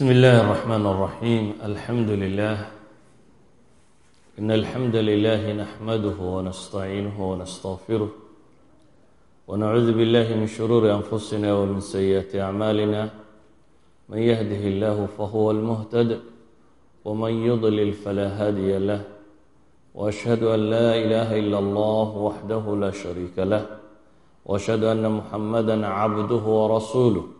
بسم الله الرحمن الرحيم الحمد لله إن الحمد لله نحمده ونستعينه ونستغفره ونعوذ بالله من شرور أنفسنا ومن سيئات أعمالنا من يهده الله فهو المهتد ومن يضلل فلا هادي له وأشهد أن لا إله إلا الله وحده لا شريك له وأشهد أن محمدا عبده ورسوله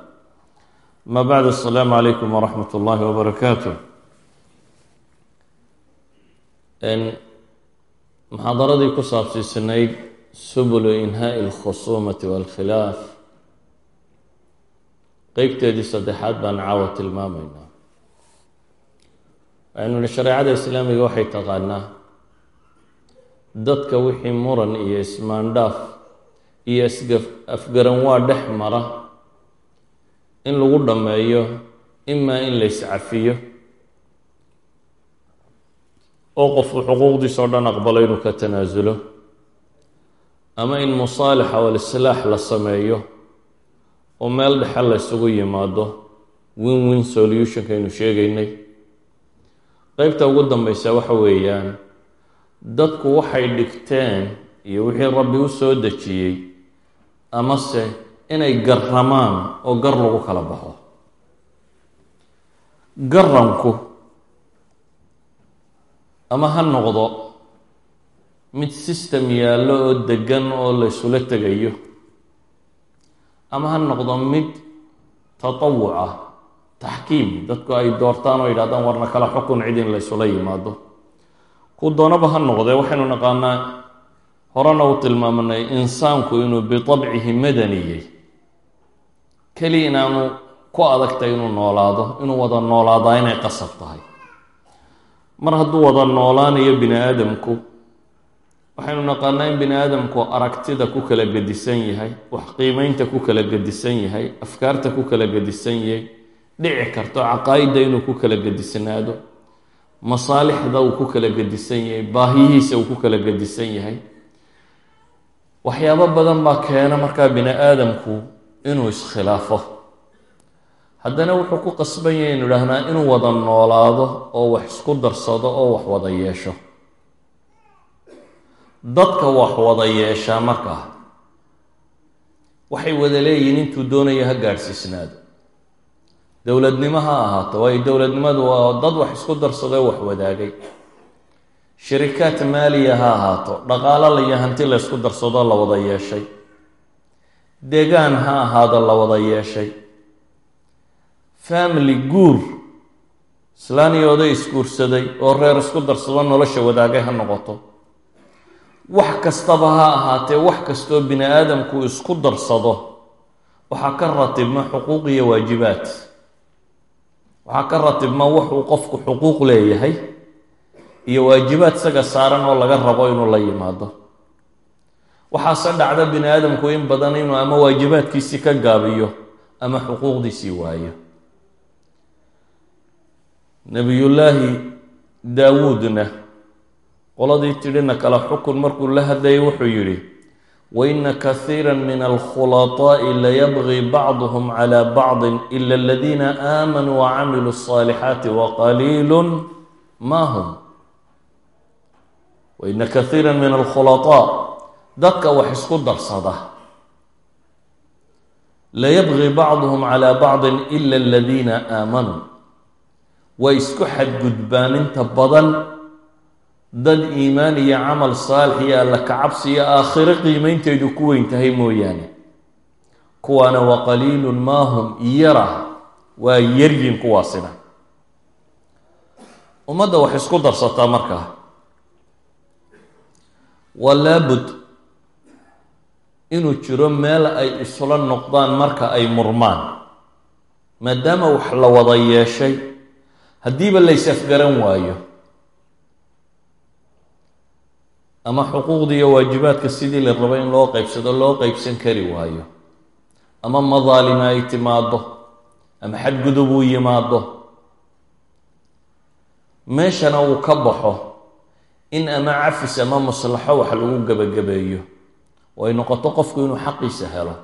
ama bacd asalaamu calaykum waraxmat ullaahi wabarakaatu muxaadaradii ku saabsiisanayd subulu inhaai alkhusuumati walkhilaaf. Qeybteedii saddexaad baan caawa tilmaamaynaa. Waxaynu nihi shareecada islaamiga waxay taqaanaa dadka wixii muran iyo ismaandhaaf iyo isgaf afgaran waa dhex mara in lagu dhammeeyo imaa in la iscafiyo. Oo qofku xuquuqdiisa o dhan aqbalo inuu ka tanaasulo. Ama in musaalixa o alislaax la sameeyo oo meel dhexe la ysugu yimaado win win solutionka aynu sheegaynay. Qeybta ugu dambeysa waxa weeyaan dadku waxay dhigteen iyo wixii rabbi u soo dejiyey amase inay garramaan oo gar lagu kala baxo. Garranku ama ha noqdo mid system yaallo oo degan oo la ysula tegayo ama ha noqdo mid tatawuc ah taxkiim dadku ay doortaan oo yidhahdaan warna kala xukun cid in la ysula yimaado. Ku doonaba ha noqdee waxaynu naqaanaa horena u tilmaamanay insaanku inuu bitabcihi madaniyey keliya inaanu ku adagtay inuu noolaado inuu wada noolaadaa inay qasab tahay. Mar hadduu wada noolaanayo bini aadamku waxaynu naqaanaa in bini aadamku aragtida ku kala gedisan yahay wax qiimeynta ku kala gedisan yahay afkaarta ku kala gedisan yahay dhici karto caqaa'idda inuu ku kala gedisnaado masaalixda uu ku kala gedisan yahay baahiyihiisa uu ku kala gedisan yahay waxyaabo badan baa keena markaa bini aadamku inuu iskhilaafo haddana wuxuu ku qasban yahay inu idhaahnaa inuu wada noolaado oo wax isku darsado oo wax wada yeesho. Dadka wax wada yeeshaa markaa waxay wada leeyihiin intuu doonayo ha gaadhsiisnaado. Dowladnimo ha ahaato waayo dowladnimadu waa dad wax isku darsadoo wax wadaagay. Shirikaad maaliya ha ahaato dhaqaalo laiyo hanti la ysku darsadoo la wada yeeshay deegaan ha ahaado la wada yeeshay. Family guur islaaniyooday isguursaday oo reer isku darsado nolosha wadaagay ha noqoto. Wax kastaba ha ahaatee wax kastoo bini aadamku isku darsado waxaa ka ratibma xuquuq iyo waajibaad. Waxaa ka ratibma wuxuu qofku xuquuq leeyahay iyo waajibaad isaga saaran oo laga rabo inuu la yimaado waxaase dhacda bini aadamku in badan inuu ama waajibaadkiisii ka gaabiyo ama xuquuqdiisii waayo nebiyullaahi daawuudna qoladii tidhina kala xukun markuu la hadlayay wuxuu yidhi waina kasiira min alkhulaطaa'i layabgi bacduhm cala bacdi ila aladiina aamanuu wacamiluu الصaalixaati waqaliilu ma hum waina kasiira min alkhulaطaa dadka wax isku darsada. Layabgi bacduhum calaa bacdin ila aladiina aamanuu way isku xadgudbaan inta badan. Dad iimaan iyo camal saalix iyo alla kacabsi iyo aakhiro qiimeynteedu ku weyn tahay mooyaane. Kuwaana wa qaliilun maahum yara. Waa yaryin kuwaasina ummadda wax isku darsataa markaa waa laabud inuu jiro meel ay isula noqdaan marka ay murmaan. Maadaama wax la wada yeeshay haddiiba laysafgaran waayo. Ama xuquuqdii iyo waajibaadka sidii la rabo in loo qeybsado loo qeybsan kari waayo. Ama madaalima ay timaado ama xadgudub uu yimaado meeshana uu ka baxo in ama cafis ama maslaxo wax lagu gebagabeeyo oo ay noqoto qofku inuu xaqiisa helo.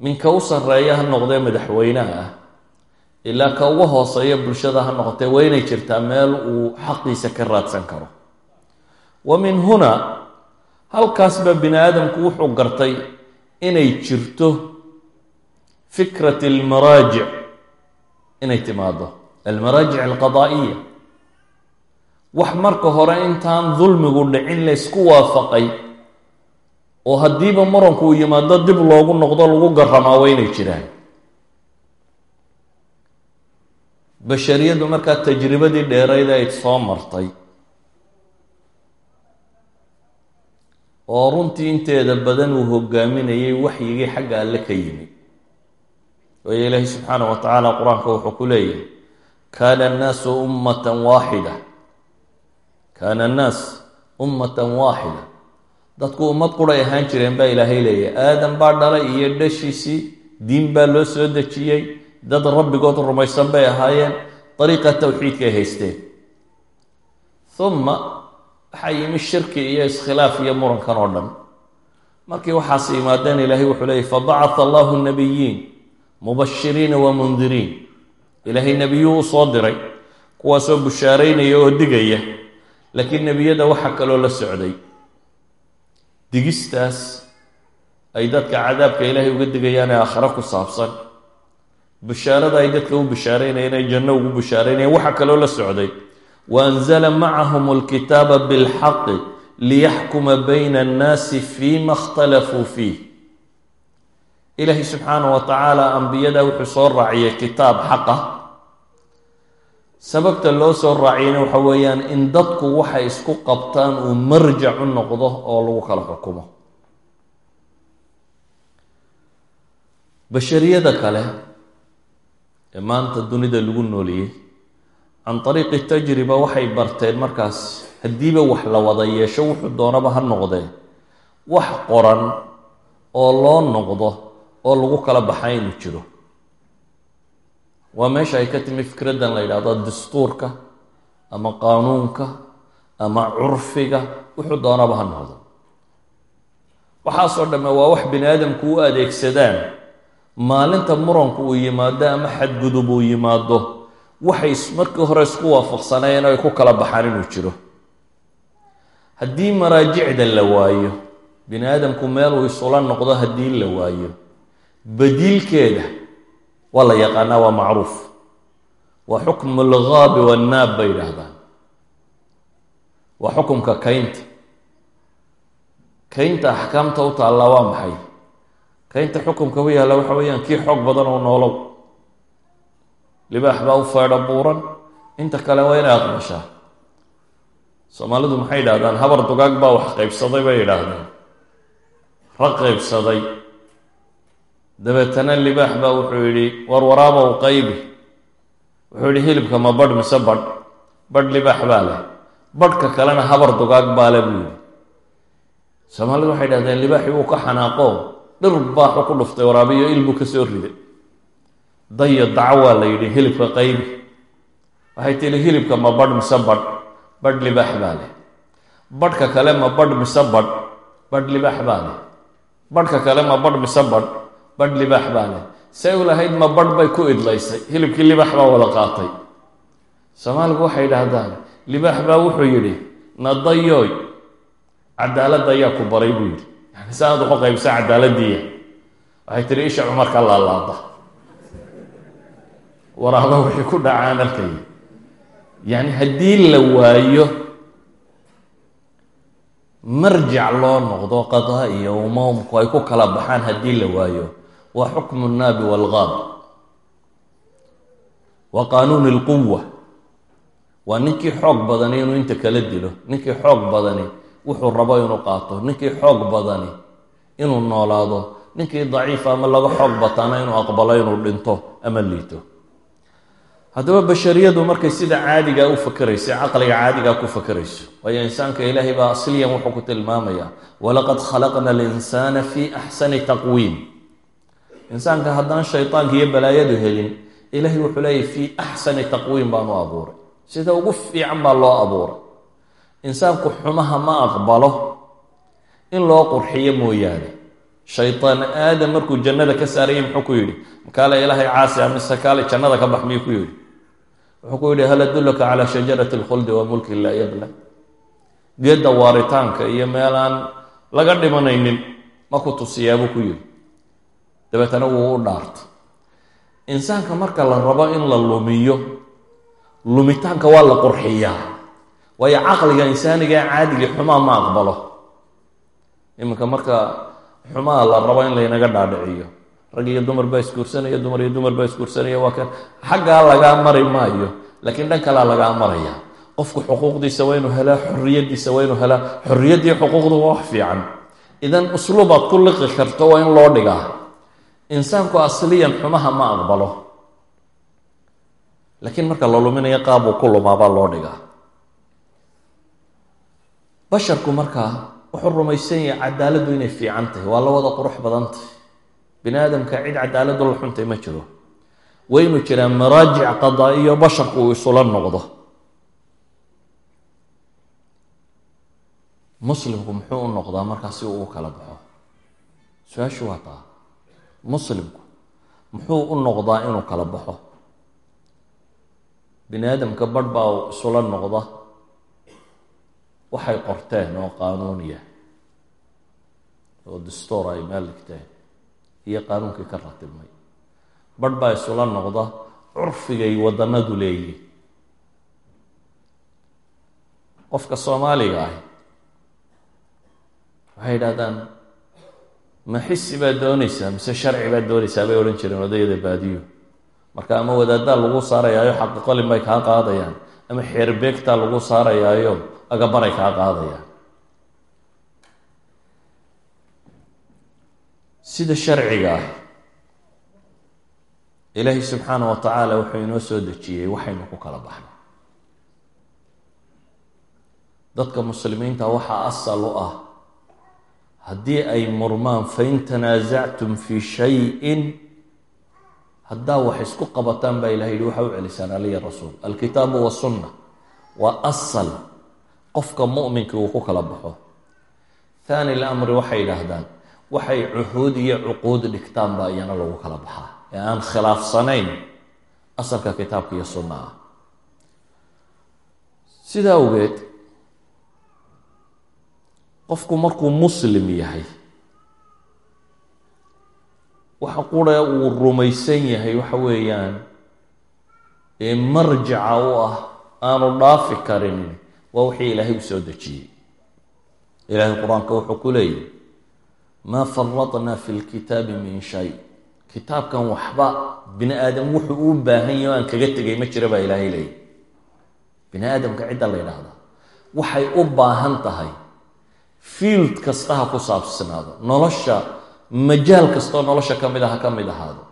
Minka u sarreeya ha noqdee madaxweynaha ah ilaa ka uga hooseeya bulshada ha noqotee waa inay jirtaa meel uu xaqiisa ka raadsan karo. Wa min huna halkaasba bini aadamku wuxuu gartay inay jirto fikrat almaraajic inay timaado almaraajic alqadaa'iya wax marka hore intaan dulmigu dhicin laysku waafaqay oo haddiiba muranku uu yimaado dib loogu noqdo lagu garamaa waa inay jiraan. Bashariyaddu markaa tajribadii dheerayd ay soo martay. Oo runtii inteeda badan uu hogaaminayay waxyigii xagga alle ka yimi. Waayo ilaahi subxaanah wa tacaala qur'aanka wuxuu ku leeyahay kaana annaasu ummatan waaxida kaana annaas ummatan waaxida dadku ummad quray ahaan jireen baa ilaahay leeyahay. Aadam baa dhalay iyo dhashiisii diin baa loo soo dejiyey. Dad rabbigood rumaysan bay ahaayeen. Dariiqa ay haysteen. Uma waxaa yimi shirki iyo iskhilaaf iyo murankan oo dhan. Markii waxaas yimaadeen ilaahay wuxuu leeyay fabacatha allahu nabiyiin mubashiriina wa mundiriin ilaahay nebiyuu u soo diray kuwaasoo bushaaraynaya oo digaya laakiin nebiyada waxaa kaloo la socday. Digistaas ay dadka cadaabka ilaahay uga digayaan ee aakhare ku saabsan. Bishaarada ay dadka u bishaaraynayeen ay janno ugu bishaaraynayeen waxaa kaloo la socday. Waanzala macahum alkitaaba bilxaqi liyaxkuma bayna annaasi fiima اkhtalafuu fiih. Ilaahay subxaanah wa tacaala ambiyada wuxuu soo raaciyay kitaab xaqa sababta loo soo raaciyayna waxa weeyaan in dadku waxay isku qabtaan uu marjac u noqdo oo lagu kala xukumo. Bashariyada kale ee maanta dunida lagu nooliyey can ariiqi tajriba waxay barteen markaas haddiiba wax la wada yeesho wuxuu doonaba ha noqdee wax qoran oo loo noqdo oo lagu kala baxa inuu jiro waa meesha ay ka timi fikraddan la yidhaahdo dastuurka ama qaanuunka ama curfiga wuxuu doonaba ha noqdo. Waxaasoo dhamme waa wax bini aadamku u adeegsadaan. Maalinta muranku uu yimaado ama xadgudub uu yimaado waxay markii hore isku waafaqsanayeen oo ay ku kala baxaan inuu jiro. Haddii maraajicda la waayo bini aadamku meel uu isula noqdo haddii la waayo badiilkeeda waa la yaqaanaa waa macruuf. Waa xukmu alghaabi wannaab bay yidhaahdaan. Waa xukumka kaynta. Kaynta axkaamta u taallaa waa maxay? Kaynta xukumka u yaalla waxa weeyaan kii xoog badan oo noolow. Libaax baa u feedho buuran. Inta kale waa inay aqbashaa. Soomaalidu maxay yidhahdaan habar dugaag baa wax qaybsaday bay yidhaahdeen rag qaybsaday dabeetana libaax baa wuxuu yidhi war waraabow qaybi. Wuxuu yidhi hilibka ma badh mise badh? Badh libaax baa leh. Badhka kalena habar dugaag baa le buu yidhi. Soomaalidu waxay yidhahdeen libaaxii wuu ka xanaaqo. Dhir baaxu ku dhuftay waraabiyo ilbuu ka soo riday. Dayo daco waa la yidhi hilibka qaybi. Waxay tihi hilibka ma badh mise badh? Badh libaax baa leh. Badhka kale ma badh mise badh? Badh libaax baa leh. Badhka kale ma badh mise badh badh libaax baa leh. Say u lahayd ma badh bay ku idlaysay. Hilibkii libaax baa wada qaatay. Soomaaligu waxay idhaahdaan libaax baa wuxuu yidhi nadayoy cadaaladda ayaa ku baray buu yidhi. Yani sa aad uku cadaaladiiya waxay tihi isha cumarka laalaada. Waraaba wixii ku dhacaan arkay yacni haddii la waayo marjac loo noqdo qadaa iyo umamku ay ku kala baxaan haddii la waayo waa xukmu naabi walgaab waa qaanuun ilquwa waa ninkii xoog badani inuu inta kala dilo ninkii xoog badani wuxuu rabo inuu qaato ninkii xoog badani inuu noolaado ninkii daciifa ama laga xoog bataana inuu aqbalo inuu dhinto ama liito. Haddaba bashariyadu markay sida caadigaa u fakeraysa caqliga caadigaa ku fakerayso waayo insaanka ilaahay baa asliyan wuxuu ku walaqad khalaqna alinsaana fi axsani taqwiim insaanka haddaan shaytaanka iyo balaayadu helin ilaahay wuxuu leeyahy fii axsani taqwiim baanu abuuray. Sida ugu fiican baa loo abuuray. Insaanku xumaha ma aqbalo in loo qurxiyo mooyaane. Shaytaan aadam markuu jannada ka saarayay muxuu ku yidhi makaale ilaahay caasi amise kaale jannada ka bax miyuu ku yidhi. Wuxuu ku yidhi hal adullaka calaa shajarati alkhuldi wa mulkin laa yabla. Geedda waaritaanka iyo meel aan laga dhimanaynin ma ku tusiyaabuu ku yidhi dabeetana wuu u dhaartay insaanka marka la rabo in la lumiyo lumitaanka waa la qurxiyaa. Waayo caqliga insaaniga caadigii xumaa ma aqbalo. Iminka marka xumaa la rabo in laynaga dhaadhiciyo rag iyo dumar baa isguursanaya dumar iyo dumar baa isguursanaya waa kan xaggaa lagaa mari maayo laakiin dhan kalea lagaa maraya. Qofku xuquuqdiisa waa inuu helaa xoriyadiisa waa inuu helaa xorriyaddii xuquuqdu waa wax fiican. Idan usluubaad ku liqi karto waa in loo dhigaa insaanku asliyan xumaha ma aqbalo. Laakiin marka la luminayo qaabuu ku lumaabaa loo dhigaa. Basharku markaa wuxuu rumaysan yahay cadaaladdu inay fiican tahay waa la wada qurux badan tahay. Bini aadamka cid cadaaladdu la xuntay ma jiro. Waa inuu jiraa maraajic qadaa-iyo basharku uu isula noqdo. Muslimku muxuu u noqdaa markaa si uu u kala baxo? Su'aashu waa taa muslimku muxuu u noqdaa inuu kala baxo. Bini aadamka barh baa isula noqda. Waxay qorteen oo qaanuuniya oo dastoor ay meel dhigteen iyo qaanuunkii ka ratibmay barh baa isula noqda curfigay waddanadu leeyihiin qofka soomaaliga ah waxay yidhahdaan ma xisi baad doonaysaa? Mise sharci baad doonaysaa? Bay odhan jireen odayada baadiyo. Marka ama wadaaddaa lagu saarayaayo xaqiqolin bay kaa qaadayaan. Ama xeerbeegtaa lagu saarayaayo agabaray kaa qaadayaan. Sida sharciga ah ilaahay subxaana wa tacaala wuxuu inoo soo dejiyey waxaynu ku kala baxno dadka muslimiinta waxaa asal u ah haddii ay murmaan fain tanaasactum fi shayin haddaa wax isku qabataan baa ilahay yihi waxa u celisaan aliya rasuul. Alkitaabu wasunna waa asal. Qofka mu'minkii uu ku kala baxo. Thani lamri waxay yidhaahdaan waxay cuhuud iyo cuquud dhigtaan baa iyana lagu kala baxaa. Ee aan khilaafsanayn asalka kitaabka iyo sunna ah. Sidaa awgeed qofku markuu muslim yahay waxa qura uu rumaysan yahay waxa weeyaan ee marjaca u ah aanu dhaafi karin waa wixii ilaahay u soo dejiyey. Ilaahay qur'aanka wuxuu ku leeyahy maa faradnaa fi lkitaabi min shay. Kitaabkan waxba bini aadam wuxuu u baahan yahy o aan kaga tegay ma jira baa ilaahay leeyahy bini aadamka cidda la ydhaahda waxay u baahan tahay field kasta ha ku saabsanaado. Nolosha majaal kastoo nolosha ka mid a ha ka mid ahaado.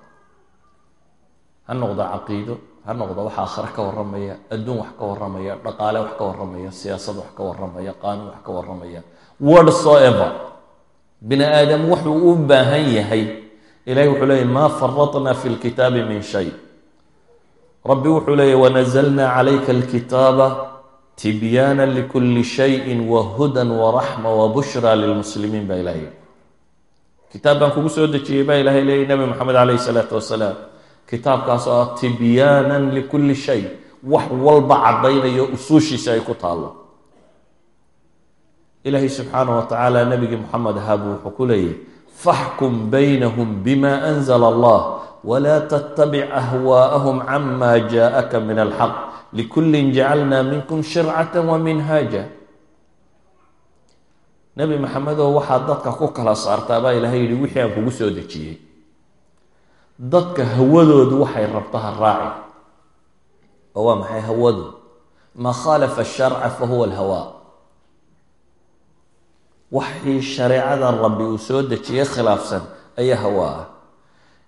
Ha noqdo caqiido ha noqdo wax aakhire ka warramaya adduun wax ka warramaya dhaqaale wax ka warramaya siyaasad wax ka warramaya qaanuun wax ka warramaya. Whatsoever bini aadam wuxuu u baahan yahay. Ilahay wuxuu leeyay maa faradna fi lkitaabi min shay. Rabbi wuxuu leeyay wanazalna calayka alkitaaba tibyaana likuli shayin wahudan waraxma wabushra lilmuslimiin baa ilahay kitaab baan kugu soo dejiyey baa ilahay leeyay nabi moxamed caleyhi salaatu wasalaam kitaabkaasoo ah tibyaanan likulli shay wax walba caddaynayo usuushiisa ay ku taallo ilaahay subxaana wa tacaala nabigii moxamed ahaabuu wuxuu ku leeyahy faxkum baynahum bima anzla allah wla tttabic ahwaa'ahum cama jaءaka min alxaq likullin jacalnaa minkum shircata wa minhaaja nebi maxamedow waxaad dadka ku kala saartaa baa ilaahay yihi wixii aan kugu soo dejiyey dadka hawadoodu waxay rabto ha raaci oo waa maxay hawadu maa khaalafa sharca fa huwa alhawa waxii shareecada rabbi uu soo dejiyey khilaafsan ayaa hawa ah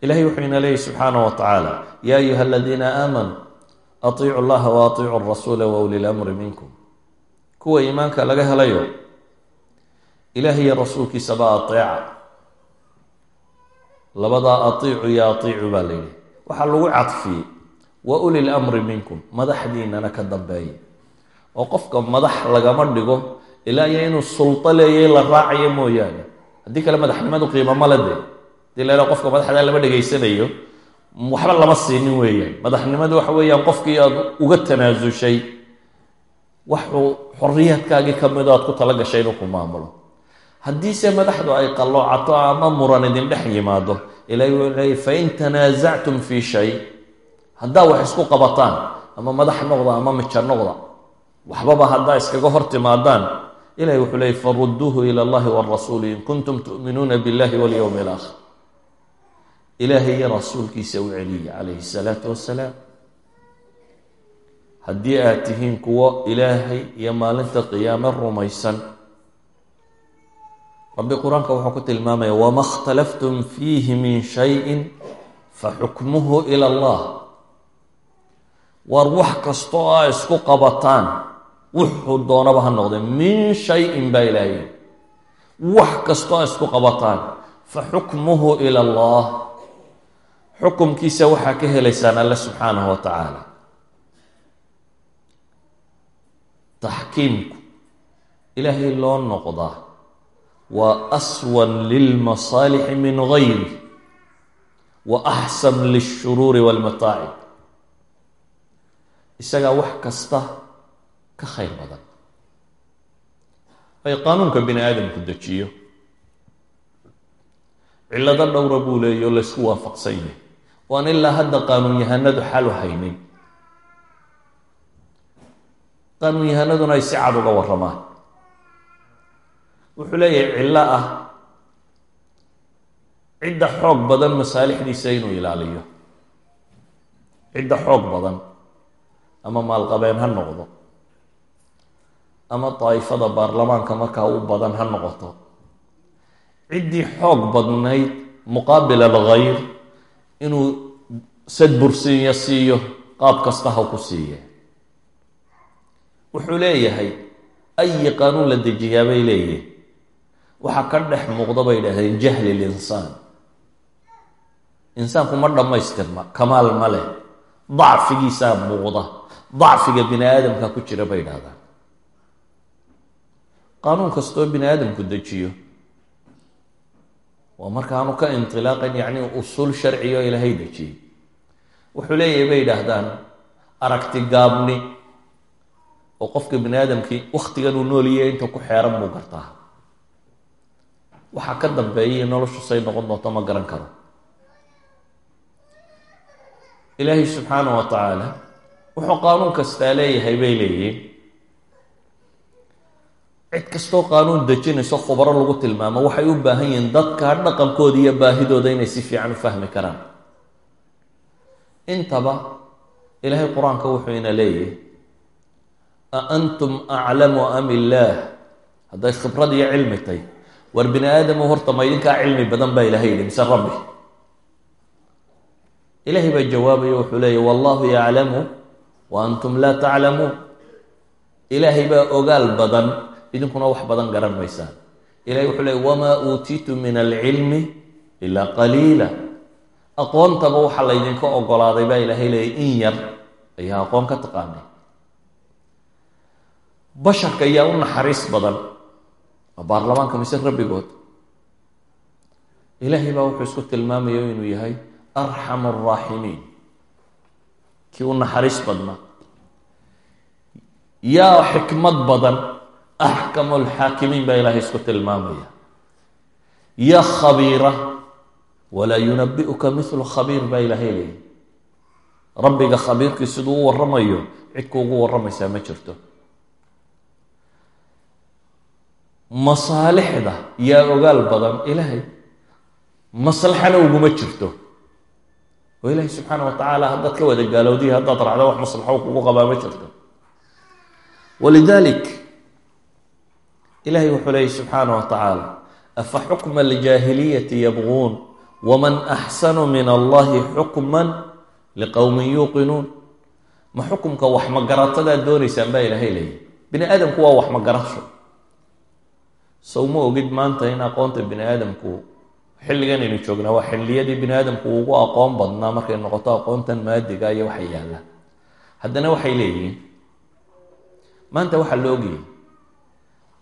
ilahay wuxuu ina leeyahy subxaanah wa tacaala yaa ayuha aladiina aamanuu atiicu llaha wa atiicu rasuula wa uli lamri minkum. Kuwa iimaanka laga helayo ilaah iyo rasuulkiisaba ateeca labadaa atiicu iyo atiicu baa la yidhi waxaa lagu cadfiyey wa uli lamri minkum madaxdiinana ka dambeeya. Oo qofka madax lagama dhigo ilaa iyo inuu sulto leeyay la raacayo mooyaane. Haddii kale madaxnimadu qiimo male dee. Hadii la qofka madaxda lama dhegaysanayo waxba lama siinin weeyaan. Madaxnimadu waxa weeyaan qofkii aad uga tanaasushay waxuu xoriyaadkaagii ka mid o aad ku tala gashay inuu ku maamulo. Haddiise madaxdu ay qalloocato ama muran idin dhex yimaado ilahi wuu leeyay fain tanaasactum fii shay haddaa wax isku qabataan ama madax noqda ama mija noqda waxbaba haddaa iskaga hor timaadaan ilahi wuxuu leeyay faruduuhu ila allahi warasuuli in kuntum tu'minuuna billahi walyowmi alaakhir ilaahay iyo rasuulkiisa u celiya calayhi salaatu wasalaam haddii aad tihiin kuwo ilaahay iyo maalinta qiyaame rumaysan rabbi qur'aanka wuxuu ku tilmaamaya wama اkhtalaftum fiihi min shayin faxukmuhu ila allah. War wax kastoo a isku qabataan wuxuu doonaba ha noqde min shayin baa ilaahay. Wax kastoo a isku qabataan faxukmuhu ila allah xukumkiisa waxaa ka helaysaan alle subxaanahu wa tacaala taxkiimku ilaahay loo noqdaa waa aswan lilmasaalixi min gayri wa axsan lilshuruuri walmataacib isagaa wax kasta ka khayr badan. Ay qaanuunka bini aadamku dejiyo. Cillado dhowra buu leeya oo laysku waafaqsan yahay waan ilaa hadda qaanuun yahanadu xalu haynin qaanuun yahanaduna ay si cad uga warramaan. Wuxuu leeyahay cillo ah cidda xoog badan masaalixdiisa inuu ilaaliyo. Cidda xoog badan ama maalqabeen ha noqdo. Ama daa'ifada baarlamaanka markaa u badan ha noqoto. Ciddii xoog badnayd muqaabil alghayr inuu sadbursiiyo siiyo qaab kasta ha ku siiye. Wuxuu leeyahay ayi qaanuun la dejiyaa bay leeyihiin waxaa ka dhex muuqda bay idhahdeen jahli linsaan insaanku ma dhammaystirma kamaal ma leh. Dacfigiisaa muuqda dacfiga bini aadamka ku jira bay idhahdaan qaanuun kastoo bini aadamku dejiyo waa markaanu ka intilaaqan yacni usuul sharciga oo ilaahay dejiyey wuxuu leeyahay bay yidhaahdaan aragti gaabni oo qofka bini aadamkii wakhtigan uu nooliyay inta ku xeeran buu gartaa. Waxaa ka dambeeyay noloshu say noqon doonto ma garan karo. Ilaahay subxaanah wa tacaala wuxuu qaanuun kastaa leeyahay bay leeyihiin cid kastoo qaanuun dejinayso khubaro lagu tilmaamo waxay u baahan yihiin dadka dhaqankooda iyo baahidooda inay si fiican u fahmi karaan. Intaba ilaahay qur'aanka wuxuu ina leeyahay a antum aclamu am illaah hadday khibrad iyo cilmi tay war bini aadamu horta ma idinkaa cilmi badan baa ilahay yidhi mise rabbi? Ilaahay baa jawaabaya wuxuu leeyahy wallahu yaclamu wa antum laa taclamuun ilaahay baa ogaal badan idinkuna wax badan garan maysaan ilahay wuxuu leey wamaa uutiitu min alcilmi ilaa qaliila. Aqoontaba waxaa laydinka ogolaaday baa ilaahay leeyay in yar ayaa aqoon ka taqaanay. Basharka ayaa u naxariis badan waa baarlamaanka mise rabbigood. Ilaahay baa wuxuu isku tilmaamaya inuu yahay arxam araaximiin kii u naxariis badnaa yaa xikmad badan axkamu alxaakimiin baa ilaahay isku tilmaamaya. Ya khabiira walaa yunabi'uka mithlu khabiir baa ilaahay leeyay rabbiga khabiirkii siduu u warramayo cid kuugu warramaysaa ma jirto. Masaalixda yaa ogaal badan ilaahay maslaxana uguma jirto. Oo ilaahay subxaana wa tacaala haddaad ka wada gaalowdiya haddaad raacdo wax maslaxo kugu qabaa ma jirto. Walidalik ilahay wuxuu leeyay subxaana wa tacaala afa xukma aljaahiliyati yabquun waman axsanu min allahi xukman liqowmin yuuqinuun? Ma xukumka wax magaratadaa doonaysaan baa ilaahay leeyahy bini aadamku waa wax magarasho sow ma ogid maanta in aqoonta bini aadamku xilligan aynu joognaa waa xilliyadii bini aadamku ugu aqoon badnaa markay noqoto aqoontan maadiga iyo waxa yaalla haddana waxay leeyihiin maanta waxaa la ogayay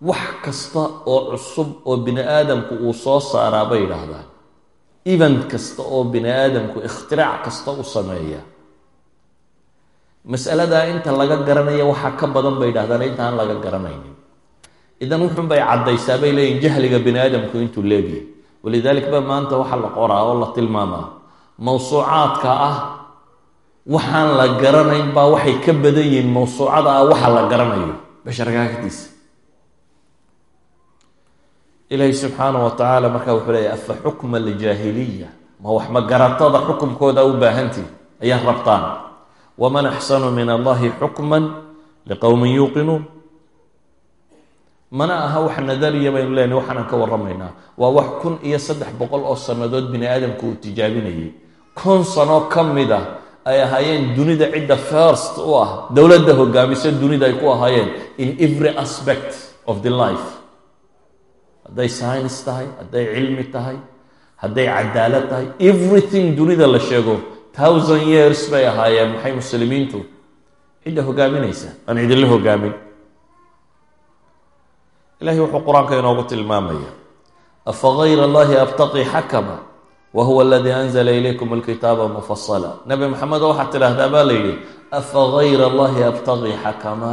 wax kasta oo cusub oo bini aadamku uu soo saaraa bay yidhaahdaan. Event kasta oo bini aadamku ikhtirac kasta u sameeya. Masaladaa inta laga garanaya waxaa ka badan bay yidhahdaan inta aan laga garanaynin. Idan wuxun bay caddaysaa bay leeyihiin jahliga bini aadamku intuu leegyahy walidalik ba maanta waxaa la qoraa oo la tilmaamaa. Mawsuucaadka ah waxaan la garanayn baa waxay ka badan yihiin mawsuucada ah waxa la garanayo. Basharka agtiisa ilaahi subxaana wa tacaala markaa wuxuu leeyahy afa xukma aljaahiliya? Ma wax magaratada xukumkooda u baahantihi ayaa rabtaan. Waman axsanu min allahi xukman liqowmin yuuqinuun. Mana aha wax nadariya baynu leenahy waxaanaan ka warramaynaa. Waa wax kun iyo saddex boqol oo sannadood bini aadamku uu tijaabinayay. Kun sanoo ka mid ah ay ahaayeen dunida cidda first u ah dowladda hogaamisa dunida ay ku ahaayeen in every aspect of the life hadday science tahay hadday cilmi tahay hadday cadaalad tahay everything dunida la sheego. Thousand years bay ahaayeen maxay muslimiintu? Cidda hogaaminaysa aan cidinla hogaamin. Ilahay wuxuu qur'aanka inoogu tilmaamaya afa gayra allahi abtaqi xakama wa huwa aladii anzala ilaykum alkitaaba mufasala nabi maxamedo waxaad tidhaahdaa baa la yidhi afa gayra allahi abtaqi xakama.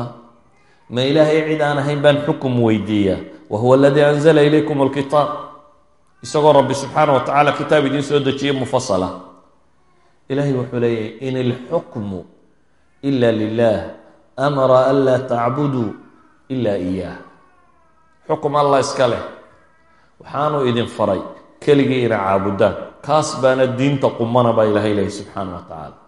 Ma ilaahay cid aan ahayn baan xukum weydiiyaa wa huwa aladii anzala ilaykum alkitaab isagoo rabbi subxaana wa tacala kitaab idiin soo dejiye mufasala ilahay wuxuu leeyahy in ilxukmu ila lilah amara an laa tacbuduu ila iyah xukum allah iska leh. Waxaanu idin faray keligii ina caabudaan. Kaas baana diinta qumana baa ilahay lehy subxaana wa tacaala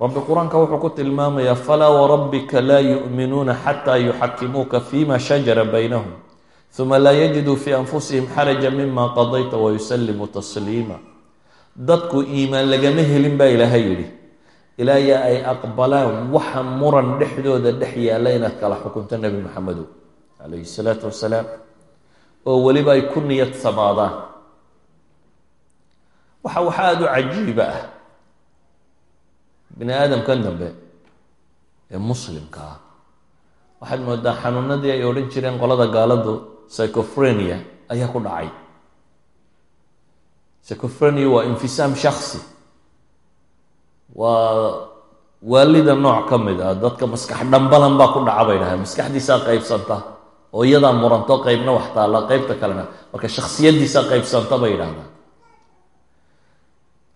rabbi qur'aanka wuxuu ku tilmaamayaa falaa warabbika laa yu'minuuna xataa yuxakimuuka fima shajara baynahum uma laa yajiduu fii anfusihim xaraja mima qadayta wayusallimuu tasliima. Dadku iimaan lagama helin baa ilaahay yidhi. Ilaayaa ay aqbalaan waxa muran dhexdooda dhex yaalla inaad kala xukunto nebi maxamedow calayhi salaatu wasalaam oo weliba ay ku niyad samaadaan waxa waxa aada u cajiiba ah bini aadamkan dambe ee muslimka ah. Waxaad moodaa xanuunadii ay odhan jireen qolada gaaladu psychophrenia ayaa ku dhacay. Psychophrenia waa infisaam shaksi waa waalida nooc ka mid ah dadka maskax dhambalan baa ku dhaca bay dhahaan maskaxdiisaa qaybsanta oo iyadaa muranto qeybna wax taalla qeybta kalena marka shaksiyadiisaa qaybsanta bay yidhahdaan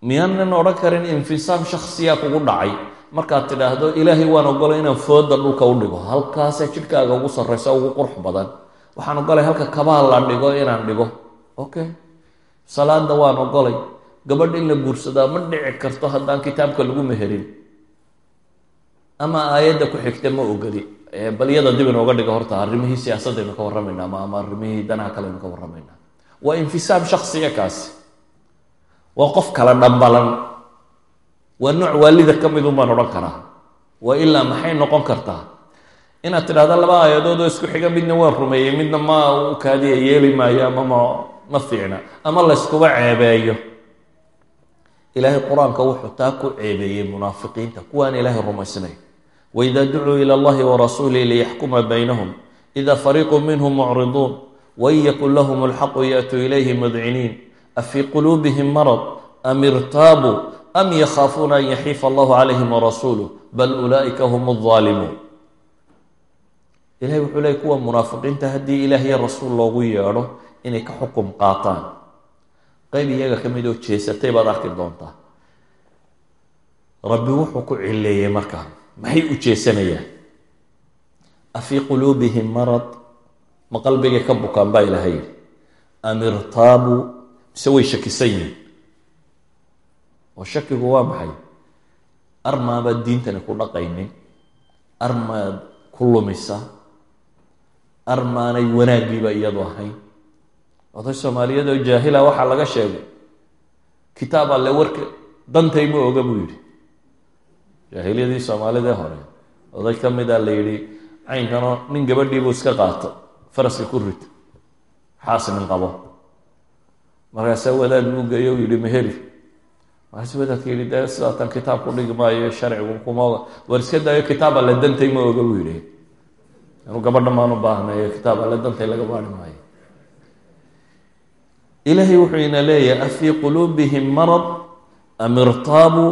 miyaanan odhan karin infisaam shaksiyaa kugu dhacay markaad tidhaahdo ilaahay waan ogolay inaan fooda dhulka u dhigo halkaasee jidhkaaga ugu sarraysa ugu qurux badan. Waxaan ogolay halka kabaha la dhigo inaan dhigo okay salaada waan ogolay gabadh in la guursadaa ma dhici karto haddaan kitaabka lagu meherin. Ama aayadda ku xigta ma ogoli bal iyada dib inooga dhigo horta. Arrimihii siyaasadaynu ka warramayna ama ama arrimihii danaha kaleynu ka warramayna waa infisaam shaksiya kaasi waa qof kala dhambalan. Waa nooc waalida ka midun baan odhan karaa waa ilaa maxay noqon kartaa? Inaad tidhahdo laba aayadood oo isku xiga midna waan rumeeyey midna ma u kaadiya yeeli maayo ama ma ma fiicna ama layskuba ceebeeyo. Ilaahay qur'aanka wuxuu taa ku ceebeeyey munaafiqiinta kuwaan ilaahay rumaysnayn waida ducuu ila allahi warasuulihi liyaxkuma baynahum. Ida fariiqu minhum mucriduun wain yakun lahum alxaqu yaatuu ilayhi mudciniin afii quluubihim marad am irtaabuu am yakhaafuuna an yaxiifa allahu calayhim warasuuluh bal ulaa'ika hum aldaalimuun ilahay wuxuu leeyay kuwa munaafiqiinta haddii ilaah rasuul loogu yeedho inay ka xukum qaataan qayb iyaga ka mid oo jeesatay baad arki doontaa rabbi wuxuu ku cileeyey markaa maxay u jeesanayaan afii quluubihim marad ma qalbigay ka bukaan baa ilaha yidhi am irtaabuu mise way shakisan yihiin oo shakigu waa maxay? Armaabaad diintani ku dhaqaynin? Armaad ku lumisa armaanay wanaaggiiba iyadu ahayn? Oday soomaaliyeed oo jaahila waxaa laga sheegay. Kitaab alle warka dantay ma oga buu yidhi. Jaahiliyadii soomaalidee hore oday ka mida la yidhi caynkanoo nin gabadhiibuu iska qaato faraska ku rid xaasnin qabo markaasa wadaad buu geeyo u yihi meheri markaase wadaadka yihi dee sidaatan kitaab ku dhigi maayo sharcigu kuma war iska daayo kitaab alle dantay ma oga buu yihi inuu gabadha maanu baahnayo kitaab alle dantay laga baari maayo. Ilaahay wuxuu ina leeyahay afii quluubihim marad am irtaabuu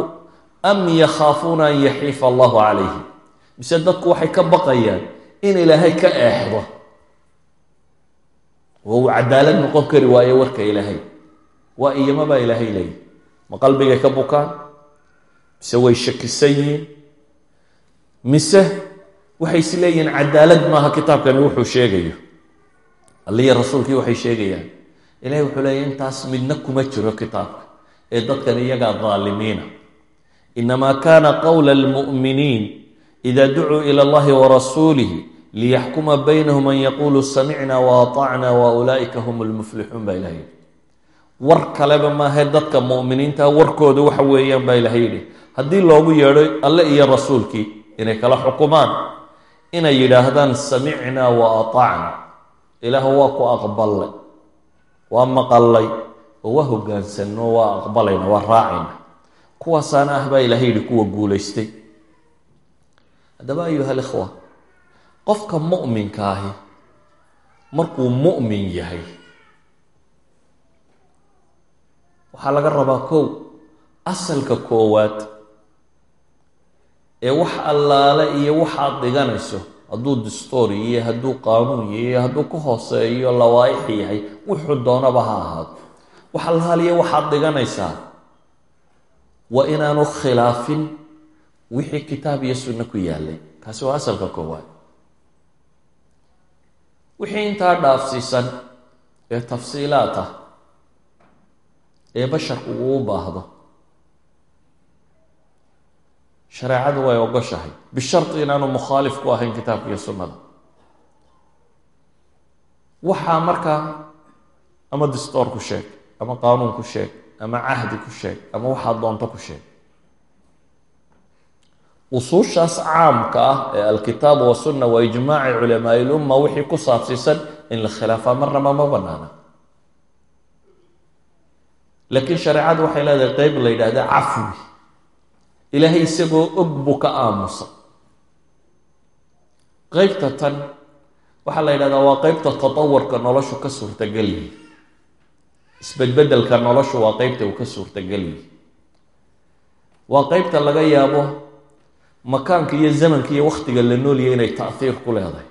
am yakhaafuuna an yaxiifa allahu calayhim mise dadku waxay ka baqayaan in ilaahay ka eexdo. Oo uu cadaalad noqon kari waayo warka ilaahay waa iyamabaa ilaahay leeyahy ma qalbigay ka bukaan? Mise way shakisan yihiin? Mise waxay is leeyihiin cadaalad maaha kitaabkani wuxuu sheegayo? Alliya rasuulkii waxay sheegayaan ilahay wuxuu leeyahy intaas midna kuma jiro kitaabka ee dadkan iyagaa daalimiina. Inamaa kana qowla almu'miniin ida ducuu ila allahi warasuulihi liyaxkuma baynahum an yaquluu samicna waatacna wa ulaa'ika hum lmuflixuun baa ilaha yidhi war kaleba maahe dadka mu'miniinta warkooda waxa weeyaan baa ilaha yidhi haddii loogu yeedho alle iyo rasuulkii inay kala xukumaan inay yidhaahdaan samicna wa atacna ilaah waa ku aqballe waa maqallay oo waa hogaansanno waa aqbalayna waa raacayna. Kuwaasaana ah baa ilaha yidhi kuwa guulaystay. Haddaba ayuha alikhwa qofka mu'minka ahi markuu mu'min yahay waxaa laga rabaa kow. Asalka koowaad ee wax allaale iyo waxaad dhiganayso hadduu distoori iyo hadduu qaanuun iyo hadduu ka hooseeyo lawaaix yahay wuxuu doonaba ha ahaado. Wax allaaliya waxaad dhiganaysaa waa inaanu khilaafin wixii kitaab iyo sunno ku yaalay. Kaasi waa asalka koowaad. Wixii intaa dhaafsiisan ee tafsiilaad ah ee basharku uu u baahdo. Shareecadu way ogoshahay. Bisharti inaanu mukhaalif ku ahayn kitaabka iyo sunnada. Waxaa markaa ama distoor ku sheeg ama qaanuun ku sheeg ama cahdi ku sheeg ama waxaa doonto ku sheeg. Usuushaas caamka ah ee alkitaabu wasunna wa ijmaaci culamaai lumma wixii ku saabsiisan in la khilaafaa marnaba ma banaana laakiin shareecadu waxay leedahay qeyb la yidhahda cafwi. Ilaahay isagoo og buu ka aamusa. Qeybta tan waxaa la yidhahdaa waa qeybta tatawarka noloshu ka suurtagelyihi isbedbedelka noloshu waa qeybta uu ka suurtagelyihi waa qeybta laga yaabo makaanka iyo zamanka iyo wakhtiga la noolya inay taahiir ku leedahay.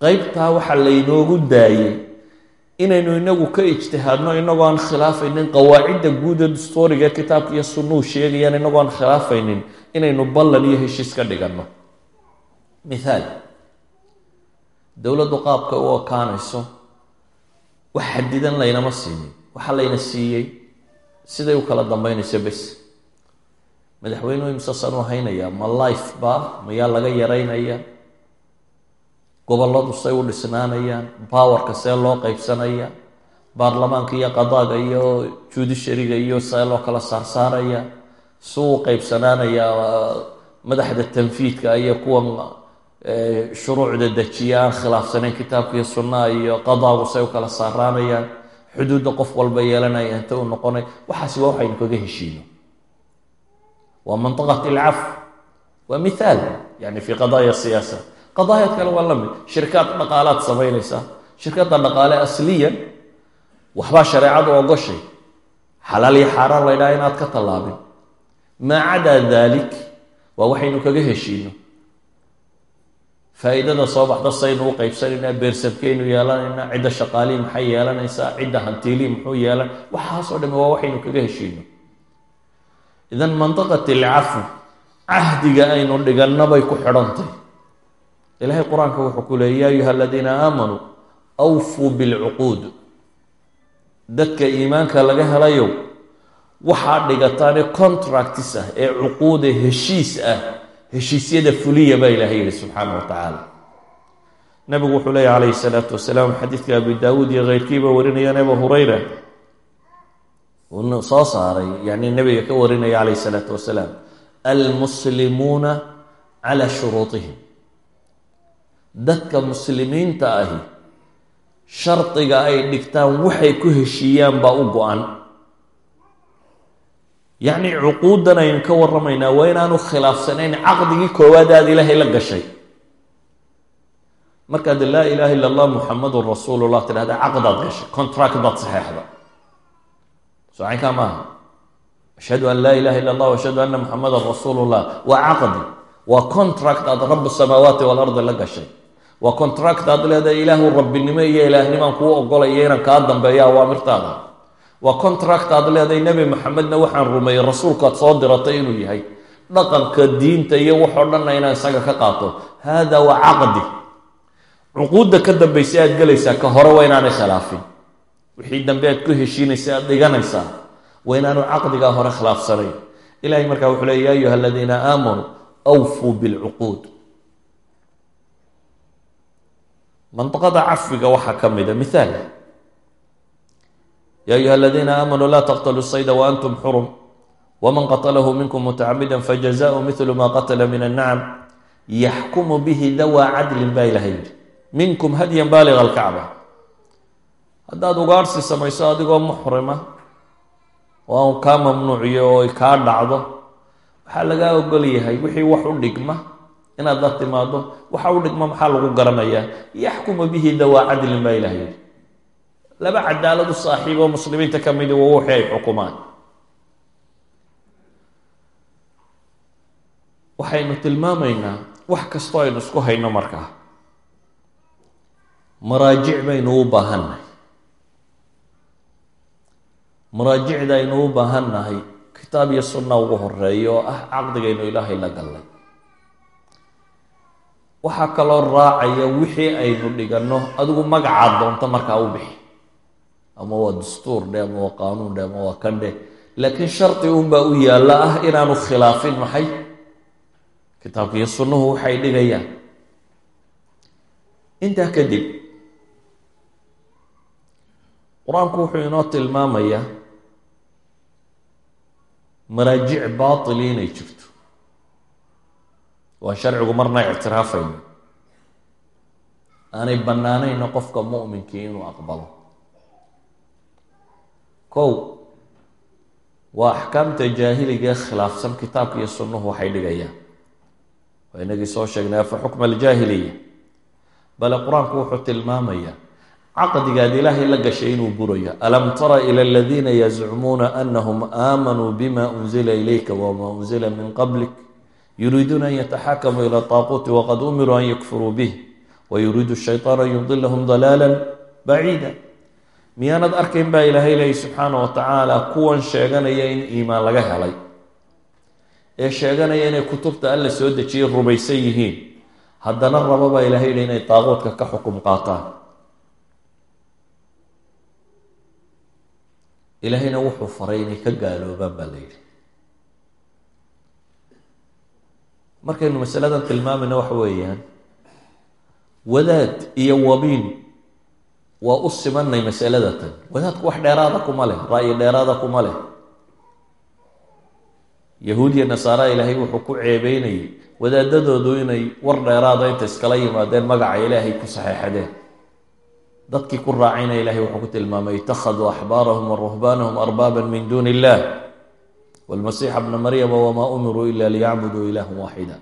Qeybtaa waxaa laynoogu daayey inaynu inagu ka ijtihaadno inagoo aan khilaafaynin qawaacidda guuda dastooriga ee kitaabka iyo sunnuhu sheegayaan inagoo aan khilaafaynin inaynu ballan iyo heshiis ka dhiganno. Mithaal dowladdu qaabka u ekaanayso wax xadidan laynama siinin waxaa layna siiyey siday u kala dambeynayso bes. Madaxweynuhu imse sanuu haynayaa ma life ba mayaa laga yaraynaya gobolladu say u dhisnaanayaan powerka see loo qeybsanaya baarlamaanka iyo qadaaga iyo judishariga iyo see loo kala saarsaaraya suu u qeybsanaanayaa madaxda tanfiidka iyo kuwa shuruucda dejiya aan khilaafsanayn kitaabka iyo sunnaha iyo qadaagu say u kala saaraanayaan xuduudda qof walba yeelanaya inta uu noqonay waxaasi waa waxaynu kaga heshiino. Waa manطaqat alcaf waa mithaal yani fi qadaaya siyaasa qadaayad kale waa la mid. Shirkaad dhaqaalaad samaynaysaa. Shirkadda dhaqaale asliyan waxbaa shareecadu ogoshay. Xalaal iyo xaaraan la ydhaha inaad ka tallaabin. Maa cadaa dalik waa waxaynu kaga heshiino faa'iidada soo baxda saynu u qeybsanaynaa beersabkeynu yeelanaynaa cidda shaqaalihii maxay yeelanaysaa cidda hantiilihii muxuu yeelan waxaasoo dhami waa waxaynu kaga heshiino idan manطaqat alcafw cahdiga aynu dhigannabay ku xidhantay ilaahay qur'aanka wuxuu ku leeyay ya ayuha aladiina aamanuu awfuu bilcuquud. Dadka iimaanka laga helayow waxaa dhigataane contractis ah ee cuquude heshiis ah heshiisyada fuliya baa ilaahay yihi subxaana wa tacaala. Nabigu wuxuu leeya calayhi salaatu wasalaam xadiidka abi daawuud iyo keyrkiiba warinayaan abu hureyra uu soo saaray yani nabiga ka warinaya calayhi salaatu wasalaam almuslimuuna calaa shuruutihim dadka muslimiinta ahi shardiga ay dhigtaan waxay ku heshiiyaan baa u go-an. Yacni cuquuddan aynu ka warramaynaa waa inaanu khilaafsanayn caqdigii koowaad aada ilaahay la gashay. Markaad laa ilaha illa allah muxamadun rasuulullah tidhahda caqdaad gashay contract baad saxeexda. Socaynkaa maaha. Ashhadu an laa ilaha illa allah ashhadu anna muxamadan rasuulullah waa caqdi. Waa contract aad rabu samaawaati waalardi la gashay waa contract aad leedahay ilaahu rabbinimo iyo ilaahnimaan kuu ogolaya inaan kaa dambeeya awaamirtaada waa contract aad leedahay nebi maxamedna waxaan rumeeyey rasuulkaad soo diratay inuu yahay. Dhaqanka diinta iyo waxoo dhanna inaan isaga ka qaato. Hada waa caqdi. Cuquudda ka dambaysa aad gelaysaa ka hore waa inaanay khilaafin. Wixii dambe aad ku heshiinaysa aad dhiganaysaa waa inaanu caqdigaa hore khilaafsanayn. Ilahay markaa wuxuu leey ya ayuha aladiina aamanuu awfuu bilcuquud mandiqada cafiga waxaa ka mida mithaal ya ayuha aladiina aamanuu laa taqtluu sayda waantum xurum wman qatlahu minkum mutacamida fajazaءu mithlu ma qatla min annacam yaxkumu bihi dawaa cadlin baa ilahay yidhi minkum hadyan baaliga alkacba haddaad ugaarhsi samayso adigoo muxrima oo aan kaa mamnuuciyo oo kaa dhacdo waxaa lagaa ogol yahay wixii wax u dhigma inaad la timaado waxa u dhigma maxaa lagu garanayaa? Yaxkumu bihi dawaa cadlin baa yidhi. Laba cadaalad u saaxiib oo muslimiinta ka midi waa wixii ay xukumaan. Waxaynu tilmaamaynaa wax kastoo aynu isku hayno markaa. Maraajic baynu u baahannahay maraajicda aynu u baahannahay kitaab iyo sunna ugu horreeya oo ah caqdigaynu ilaahay la gallay waxaa kaloo raacaya wixii aynu dhiganno adigu magacaad doonto markaa u bixi. Ama waa dastuur dhe ama waa qaanuun dhe ama waa kan dhe laakiin shardi unbaa u yaalla ah inaanu khilaafin maxay? Kitaabka iyo sunnuhu waxay dhigayaan. Intaa kadib qur'aanku wuxuu inoo tilmaamayaa maraajic baatili inay jirto waan sharcigu marna ictiraafayno aanay bannaanayno qofka mu'minkii inuu aqbalo. Kow waa axkaamta jaahiligae khilaafsan kitaabka iyo sunnuhu waxay dhigayaan. Waa inagii soo sheegnay afa xukma aljaahiliya. Bale qur'aanku wuxuu tilmaamayaa caqdigaad ilaahay la gashay inuu burayo. Alam tara ila aladiina yazcumuuna anahum aamanuu bima unzila ilayka wama unzila min qablik yuriiduuna an yataxakamuu ila taaquuti waqad umiruu an yakfuruu bih wayuriidu shaytaan an yudilahum dalaala baciida miyaanad arkayn baa ilaahay leeyay subxaana wa tacaala kuwan sheeganaya in iimaan laga helay ee sheeganaya inay kutubta alla soo dejiyay rumaysan yihiin haddana raba baa ilahay yihi inay daaquudka ka xukum qaataan ilaahayna wuxuu faray inay ka gaaloobaan baa la markaynu masaladan tilmaamayna waxa weeyaan. Wadaad iyo wabiin waa u simanay masalada tan. Wadaadku wax dheeraada kuma leh ra'yi dheeraada kuma leh. Yahuud iyo nasaara ilaahay wuxuu ku ceebeynayay wadaadadoodu inay war dheeraada inta iskala yimaadeen magaca ilaahay ku saxeexadeen dadkii ku raacayna ilahay wuxuu ku tilmaamay ittakhaduu axbaarahum wa ruhbaanahum arbaaban min duuni illah walmasiixa bna maryama wamaa umiruu ila liyacbuduu ilahan waaxida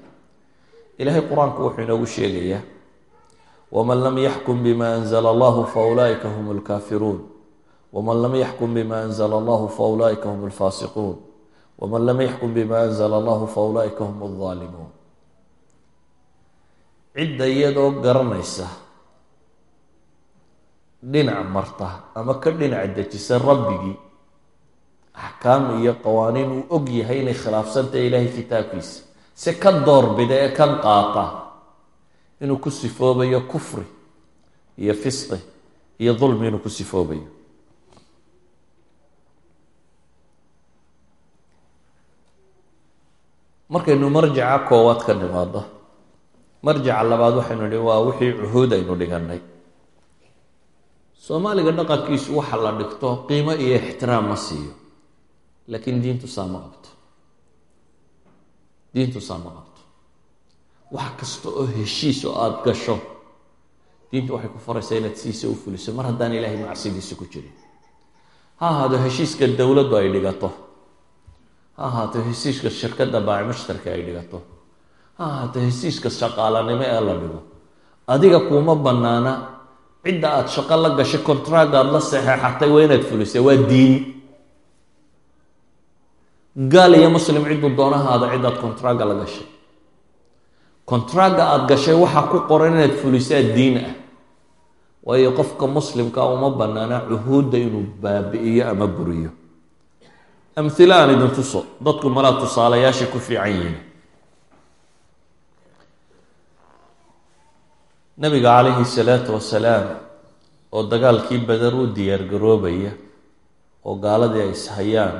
ilahay qur'aanku wuxuu inoogu sheegayaa waman lam yaxkum bima anzla allahu faulaa'ika hum lkaafiruun waman lam yaxkum bima anzla allahu faulaa'ika hum lfaasiquun waman lam yaxkum bima anzla allahu faulaa'ika hum aldaalimuun cidda iyadoo garanaysa dhinac marta ama ka dhinac dejisa rabbigii axkaam iyo qawaaniin uu og yahay inay khilaafsantahay ilaahay kitaabkiisa. Si ka doorbida ee kan qaata inuu ku sifoobayo kufri iyo fisqi iyo dulmi inuu ku sifoobayo. Markaynu marjaca koowaad ka nimaado marjaca labaad waxaynu nihi waa wixii cuhuud aynu dhiganay soomaaliga dhaqankiisu waxa la dhigto qiimo iyo ixtiraam ma siiyo laakiin diintu saa ma qabto. Diintu saa ma qabto. Wax kasta oo heshiis oo aada gasho diintu waxay ku faraysaa inaad siisa u fuliso. Mar haddaan ilaahay macsidiisa ku jirin. Ha ahaado heshiiska dowladdu ay dhigato. Ha ahaato hesiiska shirkadda baaci mushtarka ay dhigato. Ha ahaato hesiiska shaqaalanimo ee la dhigo. Adiga kuuma banaana cidda aada shaqo la gashay contract aada la saxeexatay waa inaad fulisay waa diin gaal iyo muslim cidduu doonahaada cidaad contracga la gashay. Contracga aada gashay waxaa ku qoran inaad fulisaa diin ah. Waayo qofka muslimka uma banaana cuhuudda inuu baabi'iyo ama buriyo. Amhile aan idin tuso dadku malaa tusaalayaashay ku fiican yihiin. Nabiga calayhi salaatu wasalaam oo dagaalkii badar u diyaargaroobaya oo gaaladii ay ishayaan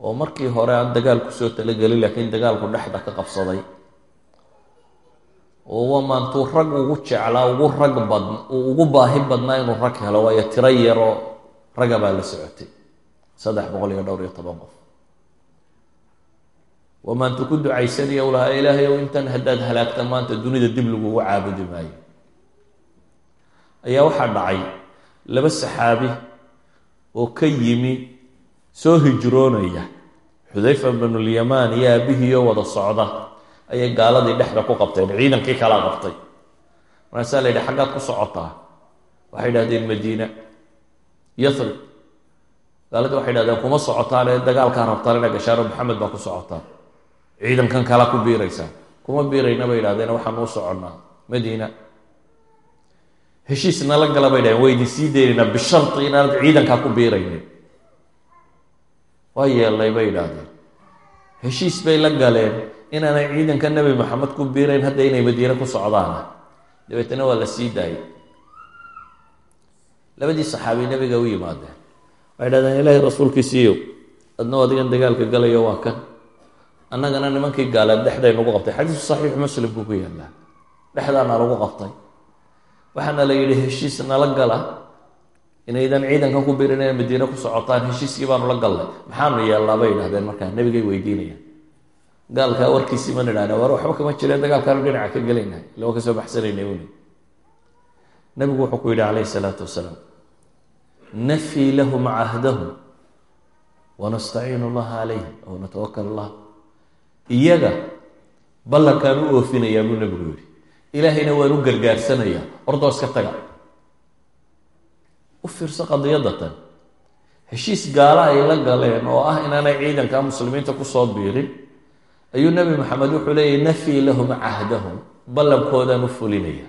oo markii hore aan dagaal ku soo talagelin laakiin dagaalku dhexda ka qabsaday. Oo waa maantuu rag ugu jeclaa ugu rag bad uu ugu baahi badnaa inuu rag helo waayo tiro yaroo raga baa la socotay. Saddex boqol iyo dhowr iyo toban qof. Waa maantuu ku ducaysanaya lahaa ilaahay ow intan haddaad halaagta maanta dunida dib lagugu caabudi maayo. Ayaa waxaa dhacay laba saxaabi oo ka yimi soo hijroonaya. Xudayfa binulyamaan iyo aabihiioo wada socda ayay gaaladii dhexda ku qabteen ciidankii kalaa qabtay. Markaasaa la yidhi xaggaad ku socotaa waxay idhahdeen madiina yathrib gaaladii waxay idhahdeen kuma socotaan ee dagaalkaa rabtaan ina gashaano maxamed baa ku socotaa. Ciidankan kalaa ku biiraysaa kuma biirayna bay idhahdeen waxaan u soconnaa. Madiina. Heshiis nala gala bay dhahdeen waa idin sii deynaynaa bisharti inaanad ciidankaa ku biiraynin waa yeelnay bay idhaahdeen heshiis bay la galeen inaanay ciidanka nebi maxamed ku biirayn hadda inay madiine ku socdaana. Dabeetana waa la sii daayay labadii saxaabi nebiga u yimaadeen. Waxay dhahdeen ilaahay rasuulkiisiiyow adnoo adigan dagaalka galayo waa kan. Annagana nimankii gaaleed dhexday nagu qabtay. Xadiisu saxiixu buu ku yaallaa dhexdaana lagu qabtay. Waxaana la yidhi heshiis nala gala inaydan ciidankan ku birin inay madiine ku socotaan heshiiskii baanu la gallay. Maxaanu yeelnaa bay idhahdeen markaa nebigay weydiinayaan. Gaalkaa warkiisii man idhahna war waxba kama jireen dagaalkaanu dhinaca ka gelayna. Illa waa ka soo baxsanayna uni nabigu wuxuu ku yidhi calayhi salaatu wasalaam nafii lahum cahdahum wanastaciinu allaha calayhim aw natawakal allah iyaga ballankaan u oofinayaa buu nabigu yihi ilaahayna waan u gargaarsanayaa ordoo iska taga u fiirso qadiyadatan. Heshiis gaala ay la galeen oo ah inaanay ciidanka muslimiinta ku soo biirin ayuu nebi maxamed wuxuu leeyahy nafii lahum cahdahum. Ballankoodaan u fulinaya.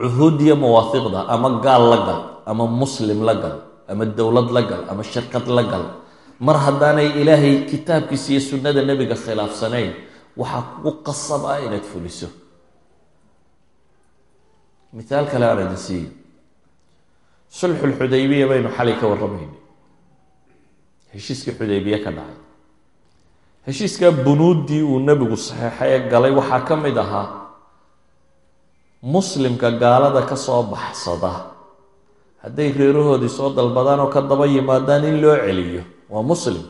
Cuhuud iyo mawaahiqda ama gaal la gal ama muslim la gal ama dowlad la gal ama shirkad la gal. Mar haddaanay ilaahay kitaabkiisa iyo sunnada nebiga khilaafsanayn waxaa kugu qasab ah inaad fuliso mithaal kale aan idin siiyo sulxulxudaybiya baynu xalay ka warramayna heshiiskii xudaybiye ka dhacay. Heshiiskaa bunuuddii uu nebigu saxeexay ee galay waxaa ka mid ahaa muslimka gaalada ka soo baxsada. Hadday reerahoodii soo dalbadaan oo ka daba yimaadaan in loo celiyo waa muslim.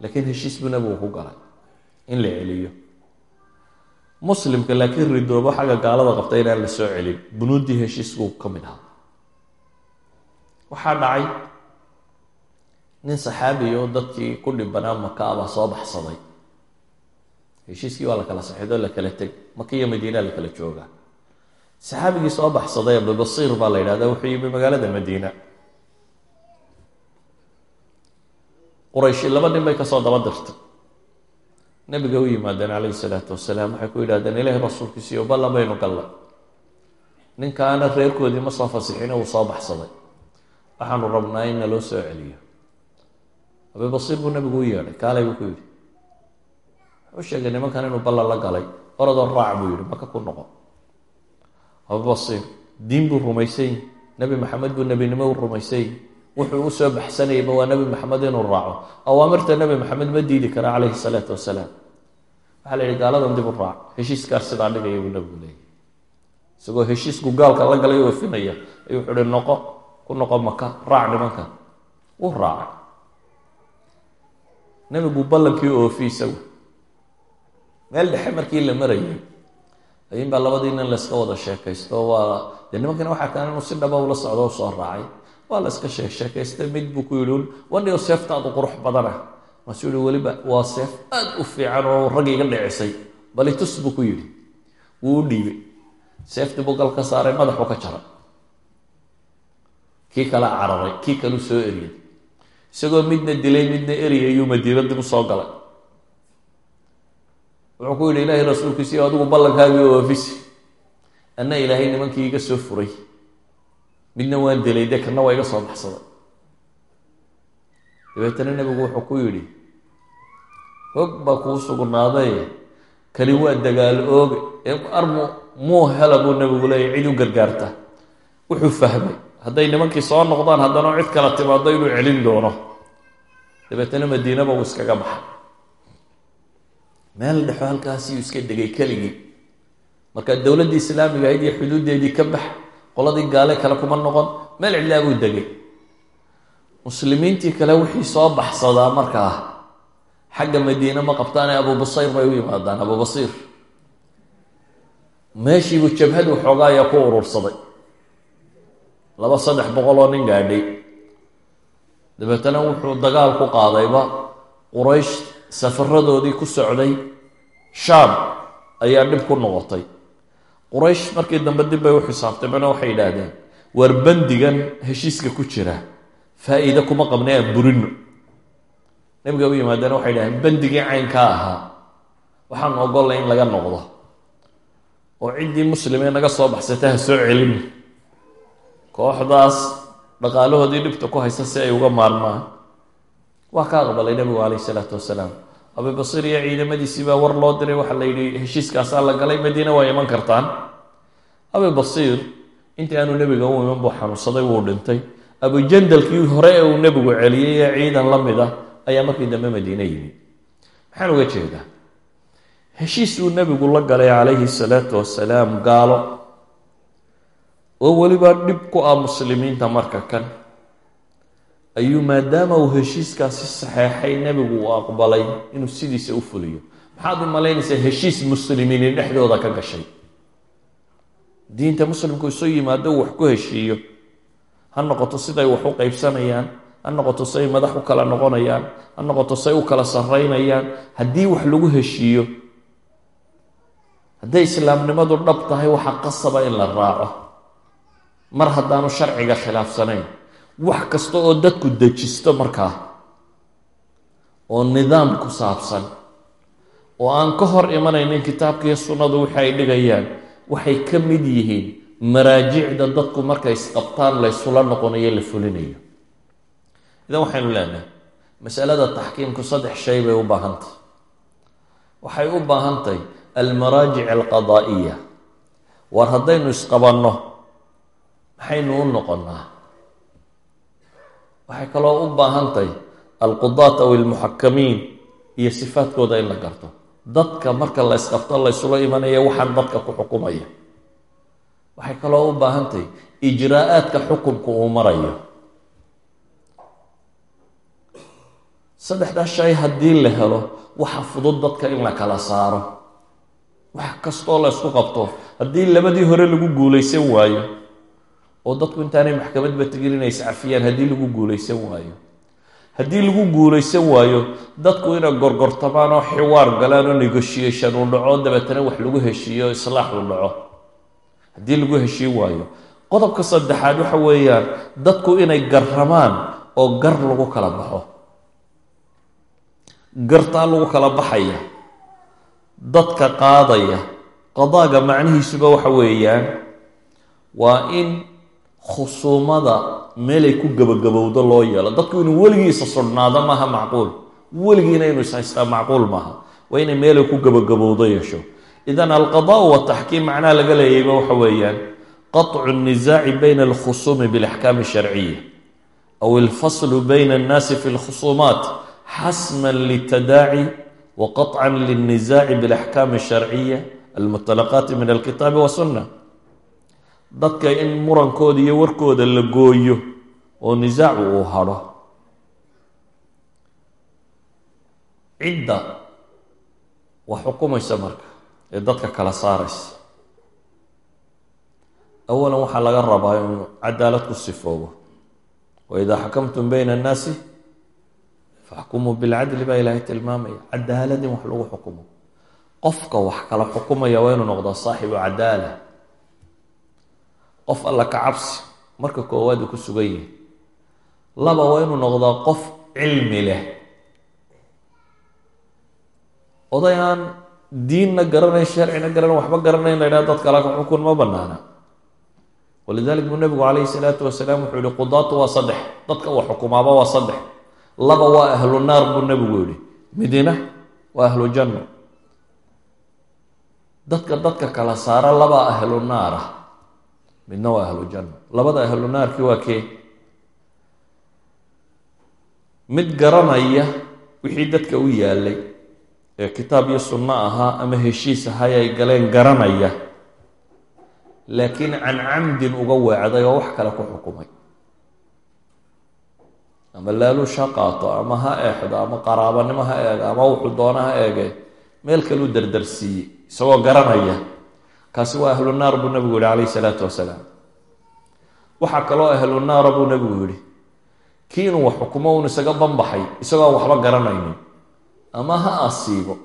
Laakiin heshiis nebigu ku galay in la celiyo muslimka laakiin ridoobo xagga gaalada qabta inaan la soo celin. Bunuuddii heshiiskuu ka mid ahaa. Waxaa dhacay nin saxaabi oo dadkii ku dhibanaa maka abaa soo baxsaday. Heshiiskii waa la kala saxido la kala teg. Maka iyo madiina la kala joogaa. Saxaabigii soo baxsaday abubasiir baa la yidhahda wuxuu yimi magaalada madiina. Qurayshi laba nin bay ka soo daba dirtay nabiga u yimaadeen calayhi salaatu wasalaam waxay ku yidhahdeen ilaahi rasuulkiisiiyo ballan baynu gallay. Ninkaana reerkoodii ma soo fasixino uu soo baxsaday. Waxaanu rabnaa in naloo soo celiyo. Abibasiir buu nabigu u yeedhay kaalay buu ku yidhi. Wuxuu sheegay nimankan inuu ballan la galay orodoo raac buu yihi maka ku noqo. Abubasiir diin buu rumaysany nebi maxamed buu nebinimo u rumaysany wuxuu u soo baxsanayayba waa nebi maxamed inuu raaco. Awaamirta nebi maxamed ma diidi kara calayhi salaatu wasalaam waxaa la yihi gaaladan dib u raac heshiiskaas sidaa dhigaya buu nabigu leeyay isagoo heshiisku gaalka la galay oofinaya ayuu wuxuu hi noqo ku noqo maka raac nimankan wuu raacay nebigu ballankii oofi isagu meel dhexe markii la marayay ayin baa labadii nin layska wada sheekaysto waa dee nimankina waxaa kaan inuu si dhaba ula socdo u soo raacay waa la iska sheek sheekaystay mid buu ku yihi wandhigo seeftaadu qurux badana maasuu yihi weliba waa seef aad u fiican oo rag iga dhicisay balitus buu ku yidhi. Wuu u dhiibay. Seeftii buu gal ka saaray madaxu ka jaray. Kii kala cararay kii kalu soo eriyay. Isagoo midna dilay midna eriyayuu madiina dib u soo galay. Wuxuu ku yidhi ilaahay rasuulkiisi adigu ballankaagii oofisi anna ilaahay nimankii iga soo furay. Midna waan dilay dee kana waa iga soo baxsaday dabeetana nebigu wuxuu ku yidhi hog baa kuu sugnaaday kani waa dagaal ooge ee armu muu hela buu nebigu leeyahy cid u gargaarta. Wuxuu fahmay hadday nimankii soo noqdaan haddana cid kala timaado inuu celin doono. Dabeetana madiinaba uu iskaga baxay. Meel dhexo halkaasiyuu iska degay keligii. Marka dowladdii islaamiga ahayd iyo xuduuddeedii ka bax qoladii gaale kale kuma noqon meel cidlaa buu degay muslimiintii kale wixii soo baxsadaa markaa xagga madiine ma qabtaane abubasiir bay u yimaadaan abubasiir meeshiibuu jabhad waxoogaa ayaa ku urursaday. Laba saddex boqol oo nin gaadhay. Dabeetana wuxuu dagaal ku qaadayba quraysh safaradoodii ku socday. Shaam ayaa dhib ku noqotay. Quraysh markii dambe dib bay u xisaabtamena waxay yidhaahdeen war bandigan heshiiska ku jira faa-iide kuma qabnay aan burino nabiga u yimaadeen waxay yidhahdeen bandigii caynkaa ahaa. Waxaan ogollay in laga noqdo. Oo ciddii muslimee naga soo baxsata ha soo celin. Kooxdaas dhaqaalahoodii dhibta ku haysa si ay uga maarmaan. Waa ka aqbalay nabigu calayh isalaatu wasalaam. Abibasiir iyo ciidamadiisii baa war loo diray waxaa la yidhi heshiiskaasaa la galay madiina waa iman kartaan. Abibasiir intii aanu nebiga u iman buu xanuunsaday wuu dhintay abujandalkii hore ee uu nebigu celiyey ee ciidan la mid ah ayaa markii dambe madiine yimi maxaan uga jeedaa? Heshiis uu nebigu la galay calayhi salaatu wasalaam gaalo oo weliba dhib ku ah muslimiinta marka kan. Ayuu maadaama uu heshiiskaasi saxeexay nebigu uu aqbalay inuu sidiisa u fuliyo. Maxaad u malaynaysaa heshiis muslimiini dhexdooda ka gashay? Diinta muslimku isu yimaado wax ku heshiiyo ha noqoto siday wax u qeybsanayaan ha noqoto say madax u kala noqonayaan ha noqoto say u kala sarreynayaan haddii wax lagu heshiiyo hadday islaamnimadu dhab tahay waxaa qasaba in la raaco. Mar haddaanu sharciga khilaafsanayn wax kasta oo dadku dejisto markaa oo nidaam ku saabsan oo aan ka hor imanaynin kitaabkiiyo sunnadu wixi ay dhigayaan waxay ka mid yihiin maraajicda dadku markay isqabtaan laysula noqonayo la fulinayo. Idan waxaynu leenahay masalada taxkiimku saddex shay bay u baahantahy waxay u baahantahy almaraajic alqadaa'iya. War haddaynu isqabanno maxaynu u noqonnaa? Waxay kaloo u baahantahy alqudaat aw almuxakamiin iyo sifaadkooda in la garto. Dadka marka la ysqabto laysula imanaya waxaan dadka ku xukumaya waxay kaloo u baahantahy ijraa'aadka xukumka uu marayo. Saddexdaa shay haddii la helo waxa fudud dadka in la kala saaro. Wax kastoo la ysku qabto haddii labadii hore lagu guulaysan waayo oo dadku intaanay maxkamadba tegin inay iscafiyaan haddii lagu guulaysan waayo. Haddii lagu guulaysan waayo dadku inay gorgortamaan oo xiwaar galaan oo negotiation uu dhaco dabeetana wax lagu heshiiyo o islaax uu dhaco haddii lagu heshiin waayo. Qodobka saddexaad waxa weeyaan dadku inay garramaan oo gar lagu kala baxo. Gartaa lagu kala baxaya. Dadka qaadaya. Qadaaga macnihiisuba waxa weeyaan waa in khusuumada meelay ku gabagabowdo loo yeelo. Dadku inuu weligiisa sudhnaado maaha macquul. Weligiina inuu ishaystaa macquul maaha. Waa inay meelay ku gabagabowdo yeesho idan alqadaء wataxkiim macnaha laga leeyayba waxa weeyaan qaطcu الnisaaci bayna alkhusuumi biاlaxkaam الsharciya aw alfaslu bayna الnaasi fi اlkhusuumaat xasma litadaaci waqaطca lلnisaaci biاlaxkaam الsharciya almutalaqaati min alkitaabi wasunna dadka in murankooda iyo warkooda la gooyo oo nisaacu uu hadho cidda wax xukumaysa marka ee dadka kala saaraysa. Awalan waxaa laga rabaa inuu cadaalad ku sifoobo. Waidaa xakamtum bayna annaasi faxkumuu bilcadli baa ilaahay tilmaamaya. Cadaalad in wax lagu xukumo. Qofka wax kala xukumaya waa inuu noqdaa saaxibu cadaala. Qof alla ka cabsi marka koowaad uu ku sugan yahay. Laba waa inuu noqdaa qof cilmi leh. Oday aan diinna garanayn sharcina garanayn waxba garanayn la ydhaha dad kala ka xukun ma banaana walidalik buu nabigu calayhi salaatu wasalaam wuxuu yihi qudaatu waa saddex dadka wax xukumaaba waa saddex laba waa ahlu naar buu nabigu yihi midina waa ahlu janno dadka dadka kala saara labaa ahlu naar midna waa ahlu janno labada ahlu naarkii waa kee? Mid garanaya wixii dadka u yaalay ee kitaab iyo sunno ahaa ama heshiis ahay ay galeen garanaya. Laakiin can camdin uga weecday oo wax kale ku xukumay. Ama laaluush ha qaato ama ha eexdo ama qaraabanimo ha eego ama wuxuu doona ha eege meel kaleu dardarsiiyey isagoo garanaya. Kaasi waa ahlu naar buu nabigu yihi calayhi salaatu wasalaam. Waxaa kaloo ahlu naara buu nabigu yihi kii inuu wax xukumo un isaga banbaxay isagoo waxba garanaynin ama ha asiibo.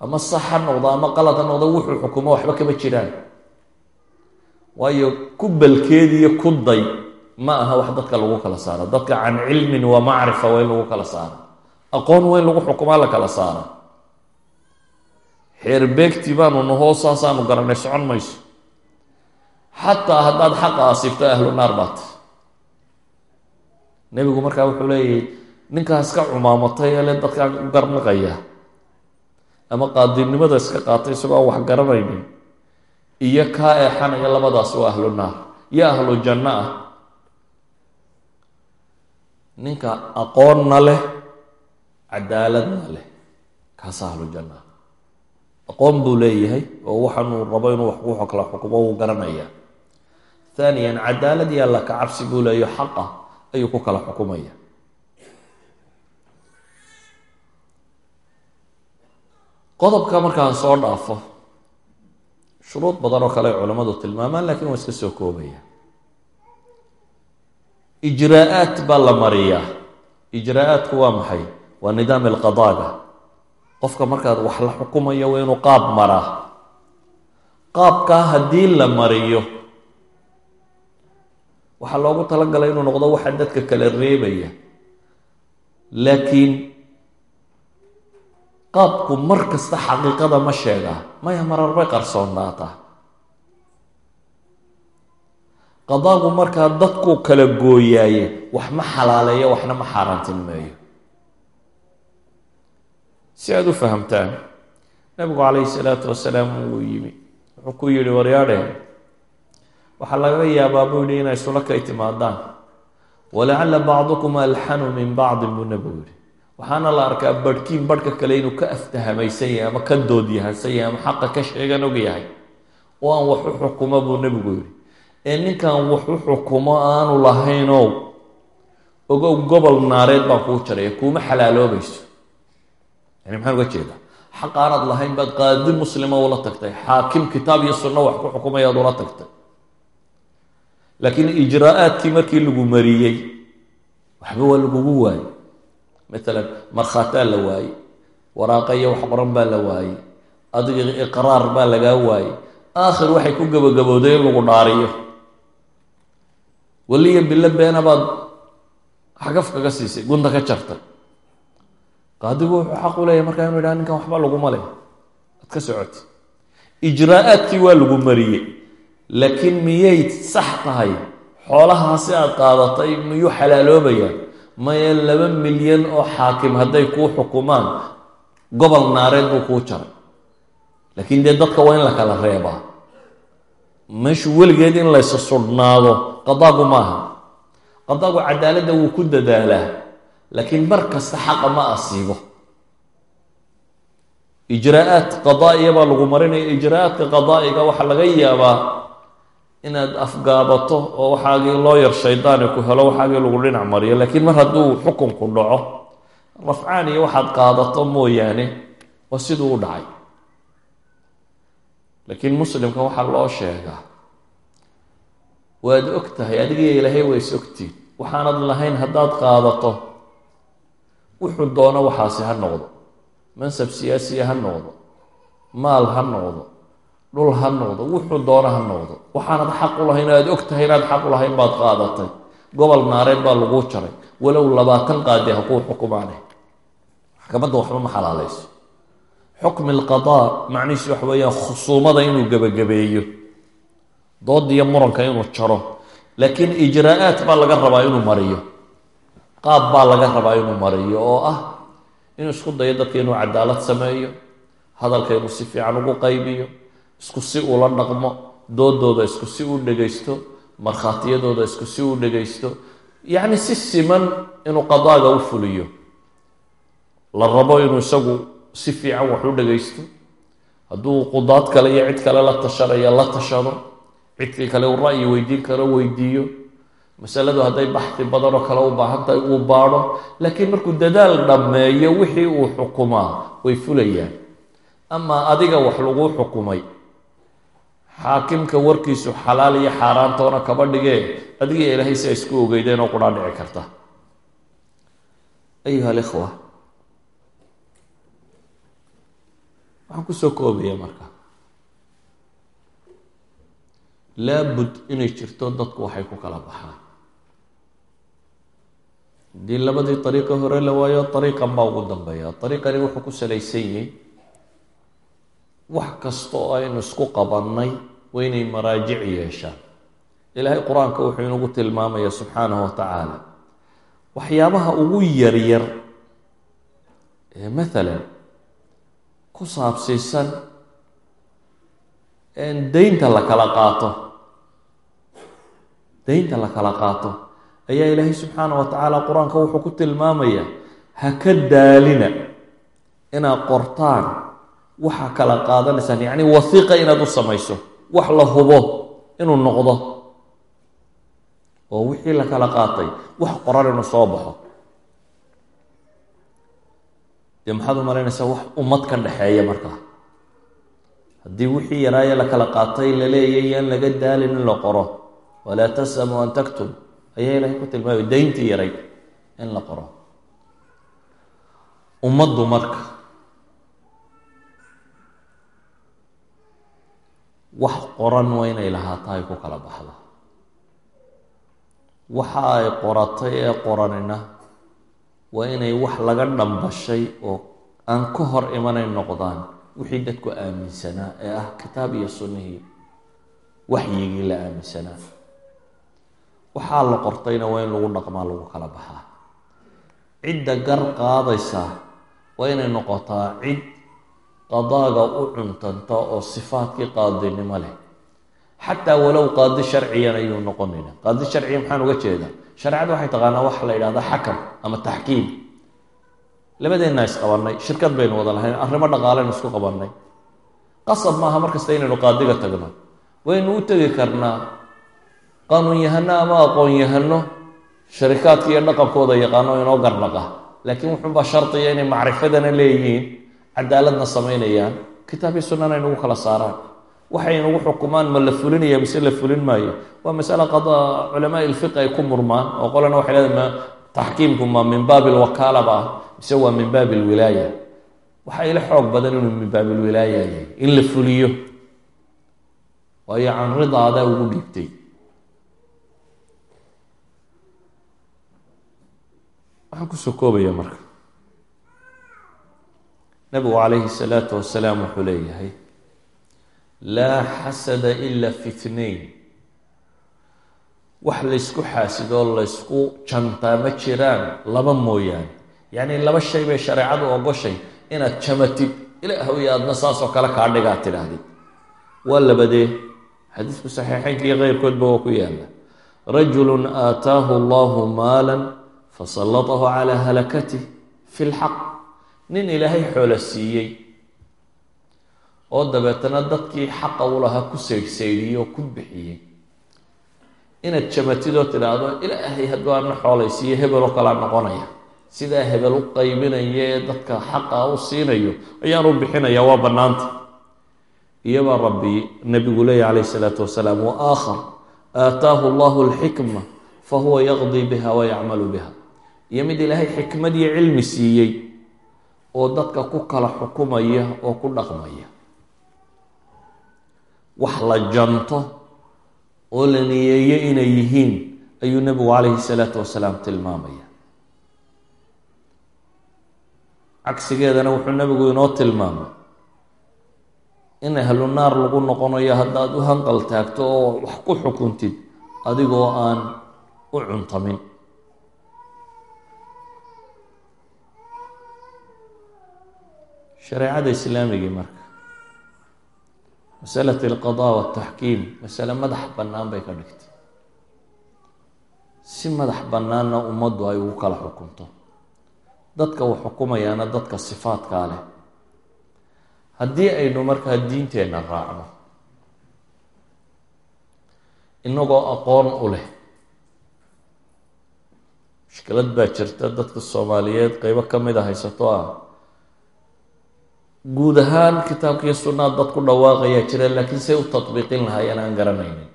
Ama sax ha noqdo ama qalad ha noqdo wuxuu xukumo waxba kama jiraan. Waayo ku balkeediyo ku day ma aha wax dadka lagu kala saaro dadka can cilmin wa macrifa waa in lagu kala saaro aqoon waa in lagu xukumaa la kala saaro xeerbeegti baanu nahoo saasaanu garanay socon mayso. Xataa haddaad xaqa asiibto ahlu naar baat nebigu markaa wuxuu leeyahy ninkaas ka cumaamatay ele dadkaa u garnaqaya. Ama qaadinimada iska qaatay isagoo aan wax garanaynin. Iyo kaa eexanaya labadaas waa ahlu naar. Iyo ahlu janno ah. Ninka aqoonna leh cadaaladna leh kaasa ahlu janno ah aqoon buu leeyahay oo waxaanuu rabo inuu wax ku kala xukumo wuu garanaya. Thaniyan cadaalad iyo alla ka cabsi buu leeyaho xaqa ayuu ku kala xukumaya qodobka markaan soo dhaafo shuruud badan oo kale ay culammadu tilmaamaan lakiin waa iska soo koobaya ijraa-aat baa la mariyaa. Ijraa-aatku waa maxay? Waa nidaam alqadaaga qofka markaad wax la xukumayo waa inuu qaab maraa. Qaabkaa haddii la mariyo waxaa loogu talagalay inuu noqdo waxa dadka kala reebaya. Laakiin qaabku mar kasta xaqiiqada ma sheegaa maya marar bay qarsoonnaataa qadaagu markaa dadkuu kala gooyaaye wax ma xalaaleeyo waxna ma xaaraantinimeeyo si aada u fahamtaan nabigu calayhi salaatu wasalaam wuu yimi. Wuxuu ku yidhi waryaadheen waxaa laga yaabaa buu yihi inay sula kay timaadaan. Walacalla bacdukum alxanu min bacdin buu nabigu yihi waxaana la arkaa barhkiin barhka kale inuu ka aftahamaysan yahay ama ka doodyahansan yahay ama xaqa ka sheegan og yahay. Oo aan wax u xukumo buu nebigu yihi ee ninkan wax u xukumo aanu lahaynow ogow gobol naareed baan kuu jaraya kuuma xalaaloobayso. Yani maxaan uga jeedaa xaq aanaad lahayn baad qaadi muslima ula tagtay. Xaakim kitaab iyo sunno wax ku xukumayaad ula tagtay. Laakiin ijraa-aadkii markii lagu mariyey waxba waa lagugu waayey matalan markhaataa la waayey waraaqa iyo wax qoran baa la waayey adiga iqraar baa lagaa waayey aakhir waxay ku gabagabowday in lagu dhaariyo. Weliya bilo beena baad xagaf kaga siisay gunta ka jartay qaadigu wuxuu xaq u leeyahy markaa inu yidhaha ninkan waxba laguma leh ad ka socoti ijraa-aadkii waa lagu mariyey laakiin miyay sax tahay xoolahaasi aad qaadatay miyuu xalaaloobayaan maya laba milyan oo xaakim hadday kuu xukumaan gobol naareed buu kuu jaray. Laakiin dee dadka waa in la kala reebaa. Meeshu weligeed in laysa sudhnaado qadaagu maaha. Qadaagu cadaaladda wuu ku dadaalaa. Laakiin mar kasta xaqa ma asiibo. Ijraa'aat qadaa'iya baa lagu marinaya ijraa'aadka qadaa'iga waxaa laga yaabaa inaad afgaabato oo waxaagii loo yar shaydaani ku helo waxaagii lagu dhinac mariyo. Laakiin mar hadduu xukunku dhaco rafcaan iyo waxaad qaadato mooyaane waa siduu u dhacay. Laakiin muslimka waxaa loo sheegaa waad og tahay adigiyo ilaahay waa is ogtiin. Waxaanad lahayn haddaad qaadato wuxuu doono waxaasi ha noqdo. Mansab siyaasiya ha noqdo. Maal ha noqdo dhul ha noqdo wuxuu doono ha noqdo. Waxaanad xaq u lahayn aad og tahay inaad xaq u lahayn baad qaadatay. Gobol naareed baa laguu jaray. Walow labaatan qaadi ha kuu xukumaane. Maxkamadda waxba ma xalaalayso xukmi alqadaa macnihiisu waxa weeyaan khusuumada inuu gebagabeeyo. Doodiyo muranka inuu jaro. Laakiin ijraa'aat baa laga rabaa inuu mariyo. Qaab baa laga rabaa inuu mariyo oo ah inuu isku dayo dadka inuu cadaalad sameeyo hadalka inuu si fiican ugu qaybiyo isku si ula dhaqmo doodooda isku si u dhegaysto markhaatiyadooda isku si u dhegaysto yacni si siman inuu qadaaga u fuliyo. La rabo inuu isagu si fiican wax u dhegaysto hadduu qudaad kale iyo cid kale la tashanayo la tashado cidkii kale uu ra'yi weydiin karo weydiiyo masaladu hadday baxdi badanoo kale u baahan tahay uu baadho laakiin markuu dadaal dhammeeyo wixii uu xukumaa way fulayaan. Amaa adiga wax laguu xukumay xaakimka warkiisu xalaal iyo xaaraantoona kaba dhigee adiga ilaahay si ay isku ogeydeen oo qudhaa dhici karta. Ayuha alikhwa. Waxaan ku soo koobaya marka. Laabud inay jirto dadku waxay ku kala baxaan. Haddii labadii dariiqi hore la waayo dariiqan baa ugu dambeeya. Dariiqani wuxuu ku salaysan yihi wax kasta oo aynu isku qabannay waa inay maraajic yeeshaan. Ilaahay qur'aanka wuxuu inagu tilmaamaya subxaanahu wa tacaala waxyaabaha ugu yaryar ee maalan ku saabsiisan daynta la kala qaato daynta la kala qaato ayaa ilaahay subxaanah wa tacaala qur'aanka wuxuu ku tilmaamaya ha ka daalina inaad qortaan waxaa kala qaadanaysaan yacni wasiiqa inaad u samayso wax la hubo inuu noqdo. Oo wixii la kala qaatay wax qoran inuu soo baxo. Dee maxaad u malaynaysaa wax ummad ka dhexeeya markaa haddii wixii yaraaye la kala qaatay la leeyay yaan laga daalin in la qoro walaa tasamu an taktub ayaa ilaahay ku tilmaamay dayntii yaray in la qoro. Ummaddu marka wax qoran waa inay lahaata ay ku kala baxda waxa ay qoratay ee qoranina waa inay wax laga dhambashay oo aan ka hor imanayn noqdaan wixii dadku aaminsanaa ee ah kitaab iyo sunnihii waxyigii la aaminsanaa waxaa la qortayna waa in lagu dhaqmaa lagu kala baxaa. Cidda gar qaadaysa waa inay noqotaa cid qadaaga u cuntanta oo sifaadkii qaadinimo leh. Xataa walow qaadi sharciyan ayuu noqonayna qaadi sharciya maxaan uga jeedaa? Shareecada waxay taqaanaa waxa la yidhahda xakam ama taxkiim. Labadeenna isqabannay shirkad baynu wada lahayn. Arrimo dhaqaaleynu isku qabannay. Qasab maaha markasta inaynu qaadiga tagno. Waynu u tegi karnaa. Qaanuun-yahano ama aqoon-yahano sharikaadka iyo dhaqankooda yaqaano inoo garnaqa. Laakiin wuxuunbaa shardiya inay macrifadana leeyihiin cadaaladna samaynayaan kitaabyo sunnana aynugu kala saaraan. Waxay nagu xukumaan ma la fulinaya mise la fulin maayo? Waa masale qada culamaa ilfiqi ay ku murmaan oo qolana waxay leedahay ma taxkiimku ma min baabi lwakaala ah mise waa min baabi lwilaaya waxaa ila xoog badan inuu min baabi lwilaaya yahay in la fuliyo. Waayo can ridaadaa ugu dhiibtay. Waxaan ku soo koobaya marka nabigu calayhi salaatu wasalaam wuxuu leeyahay laa xasada ila fi tnain wax laysku xaasidoo laysku jantaa ma jiraan laba mooyaane. Yacni laba shay bay shareecadu ogoshay inaad jamatid. Ilaahwy aadna saasoo kale kaa dhigaad tidhaahdid waa labadee. Xadiisku saxiixeynka iyo keyrkoodba waa ku yaalla rajulu aataahu allahu maala fasalatahu calaa halakatih fi lxaq nin ilaahay xoolo siiyey oo dabeetana dadkii xaqa u lahaa ku saydhsaydhiyey oo ku bixiyey. Inaad jamatid oo tidhaahdo ilaahay hadduu aana xoolaysiiyo hebel oo kalea noqonaya. Sidaa hebel u qaybinaya dadka xaqa u siinayo ayaan u bixinaya waa bannaanta. Iyobaa rabbi nabigu leeya calayh isalaatu wasalaam wa aakhar aataahu allahu alxikma fa huwa yaqdii biha wa yacmalu biha iyo mid ilaahay xikmad iyo cilmi siiyey oo dadka ku kala xukumaya oo ku dhaqmaya. Wax la janto oo la niyeeyo inay yihiin ayuu nebigu calayhi salaatu wasalaam tilmaamaya. Cagsigeedana wuxuu nebigu inoo tilmaamay in ahlu naar lagu noqonayo haddaad u hanqal taagto oo wax ku xukuntid adigoo aan u cuntamin shareecada islaamigii marka. Masalat alqadaa waltaxkiim masale madax bannaan bay ka dhigtay. Si madax bannaanna ummaddu ay ugu kala xukunto. Dadka uu xukumayaana dadka sifaadkaa leh. Haddii aynu markaa diinteenna raacno inagoo aqoon u leh mushkilad baa jirta dadka soomaaliyeed qeybo ka mid a haysato ah guud ahaan kitaabkiiyo sunnaad dad ku dhawaaqayaa jira laakiin say u tatbiiqin lahaayeen aan garanaynin.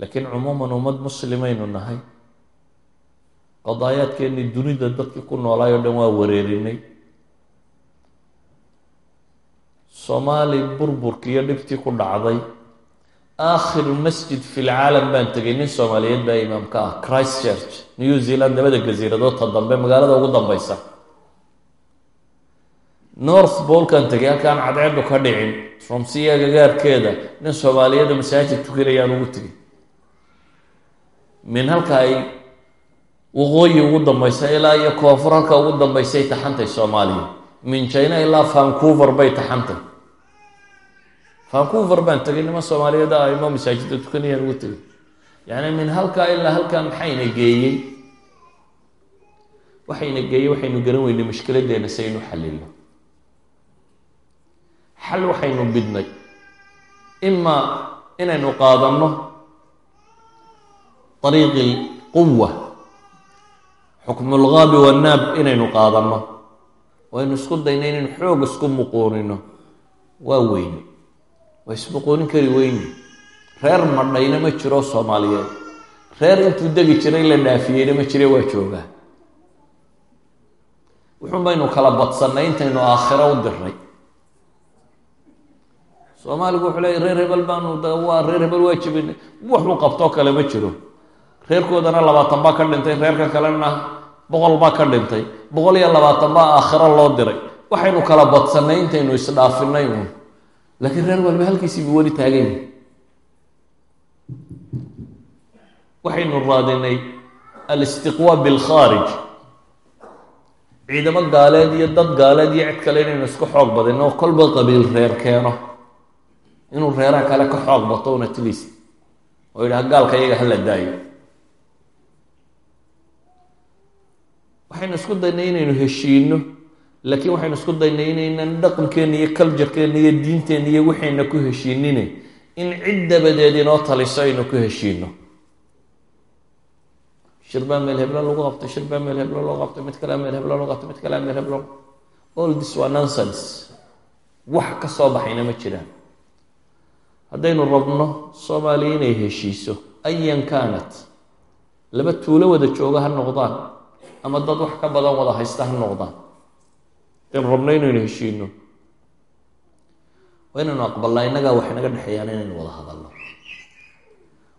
Laakiin cumuuman ummad muslimaynu nahay. Qadaayaadkeennii dunida dadkii ku noolaay o dhan waa wareerinay. Soomaali burburkii iyo dhibtii ku dhacday. Aakhir masjid fi lcaalam baan tegay nin soomaaliyeed baa imaamka ah christ church new zealand labada gasiiradoodta dambe magaalada ugu dambeysa north bolkan tegay halkaan cadceedu ka dhicin tromsiya gagaarkeeda nin soomaaliyada masaajid tukanayaan ugu tegay min halka ay waqooyi ugu dambeysa ilaa iyo koonfur halka ugu dambeysay taxantay soomaaliya. Min china ilaa vancouver bay taxantay. Vancouver baan tegay niman soomaaliyeed a imo masaajidda tukanayaan ugu tegay yacni min halkaa ilaa halkaa maxayna geeyey? Waxayna geeyey waxaynu garan weynay mushkiladeena si aynu xalilno xal waxaynu bidnay? Imaa inaynu qaadanno ariiqi lquwa xukmu lgaabi wannaab inaynu qaadanno. Waynu isku dayna inaynu xoog isku muquunino. Waa weyne waa ismuquunin kari weyne reer madhayna ma jiro soomaaliyeed. Reer intuu degi jiray la dhaafiyeyna ma jire waa joogaa. Wuxuun baynu kala badsannay intaynu aakhiro u dirnay soomaaligu wuxuu leeya reer hebel baanu waa reer hebel waa jebinay waxuu qabtoo kale ma jiro. Reerkoodana labaatan baa ka dhintay reerka kalena boqol baa ka dhintay. Boqol iyo labaatan baa aakhiro loo diray. Waxaynu kala badsannay intaynu isdhaafinay uun. Laakiin reer walba halkiisiibu weli taagan yahi waxaynu raadinay alistiqwaa bilkhaarij. Ciidamo gaaleed iyo dad gaaleed iyo cid kale inaynu isku xoog badino oo kolba qabiil reer keeno inuu reeraha kale ka xoog bato un at least oo yidhaha gaalka iyaga hala daayo. Waxaynu isku daynay inaynu heshiino laakiin waxaynu isku daynay inaynan dhaqankeena iyo culturekeena iyo diinteena iyo waxayna ku heshiinine in cid dabadeed inoo taliso aynu ku heshiino shir baa meel heblo lagu qabtay shir baa meel heblo loo qabtay mid kalea meel heblo loo qabtay mid kalea meel heblo. All this waa nonsense. Wax ka soo baxayna ma jiraan haddaynu rabno soomaaliya inay heshiiso ayan kaanat laba tuulo wada jooga ha noqdaan ama dad wax ka badan wada haysta ha noqdaan? Haddaynu rabno inaynu heshiino waa inaynu aqbalnaa innagaa wax inaga dhexeeyaan inaynu wada hadalno.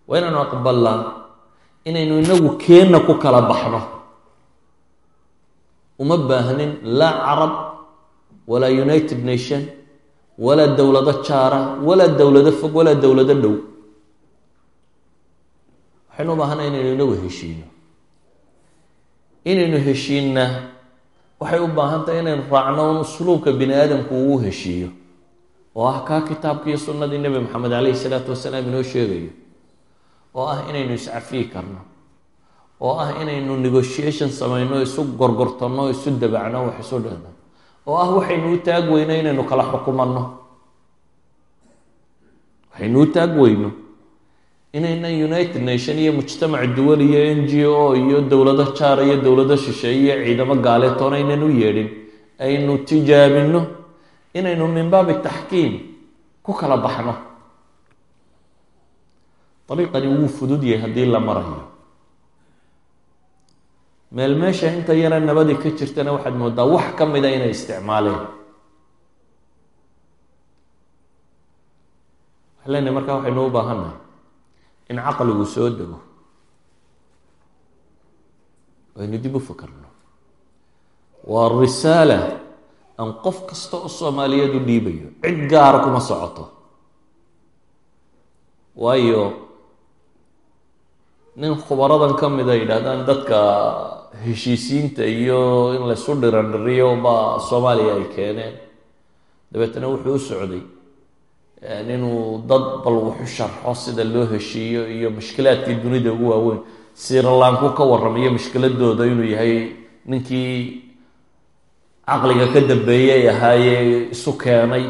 Waa inaynu aqbalnaa inaynu inagu keenna ku kala baxno. Uma baahnin laa carab walaa united nation walaa dowlado jaara walaa dowlado fog walaa dowlado dhow. Waxaynu u baahana inaynu inagu heshiino inaynu heshiinaa waxay u baahan tahay inaynu raacno un usluubka bini aadamku uu heshiiyo. Oo ah kaa kitaabkiiyo sunnadii nebi maxamed caleyhi salaatu wasalaam inoo sheegayo. Oo ah inaynu iscafiyi karno. Oo ah inaynu negotiation samayno isu gorgortanno isu dabacno wax isu dhehno oo ah waxaynu u taag weyno inaynu kala xukumanno. Waxaynu u taag weyno inaynan united nation iyo mujtamac duwal iyo n g o iyo dowlado jaar iyo dowlado shisheeye iyo ciidamo gaaleetoon aynan u yeedhin aynu tijaabinno inaynu min baabi taxkiim ku kala baxno. Dariiqani wuu fudud yahay haddii la marayo meel meesha inta yara nabadii ka jirtana waxaad moodaa wax ka mida inay isticmaaleen. Waxaan leenahay markaa waxaynu u baahannahay in caqligu soo dego. Aynu dib u fakarno. Waa risaala aan qof kasta oo soomaaliyeed u dhiibayo cid gaara kuma socoto. Waayo nin khubaradan ka mid a yidhaahdaan dadka heshiisiinta iyo in laysu dhirandhiriyo baa soomaaliya ay keeneen. Dabeetana wuxuu u socday inuu dad bal wuxu sharxo sida loo heshiiyo iyo mushkilaadkii dunida ugu waaweyn. Siralanku ka warramayo mushkiladooda inuu yahay ninkii caqliga ka dambeeyay ahaayee isu keenay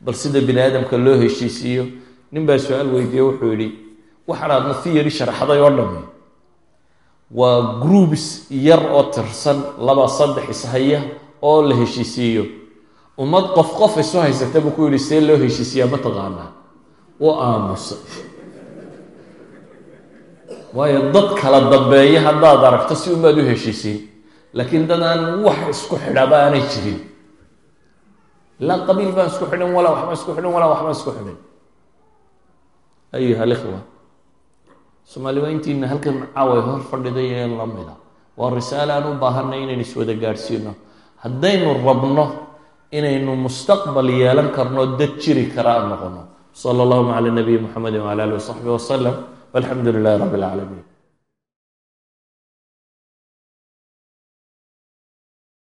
bal sida bini aadamka loo heshiisiiyo. Nin baa su'aal weydiiye wuxuu yidhi waxaan aadna theory sharxaday oo dhami waa groups yar oo tirsan laba saddex ishaya oo la heshiisiiyo. Ummad qof qof isu haysata buu ku yidhi see loo heshiisiyaa ma taqaanaa. U aamusay. Waayo dad kala dambeeya haddaad aragto si umaad u heshiisiin laakiin dad aan wax isku xidhaba aanay jirin. Ilaa qabiil baan isku xidhin walaa waxbaan isku xidhin walaa waxbaan isku xidhin. Ayuha alikhwa soomaali waa intiina halkan caaway hor fadhiday ee lamida waa risaale aan u baahanay inaynu iswada gaadhsiino. Haddaynu rabno inaynu mustaqbal yeelan karno dad jiri kara aan noqono. Sala allahuma cala nabiyi muxamedi wcala alih wasaxbi wasalam walxamdu lilahi rabbi اlcaalamiin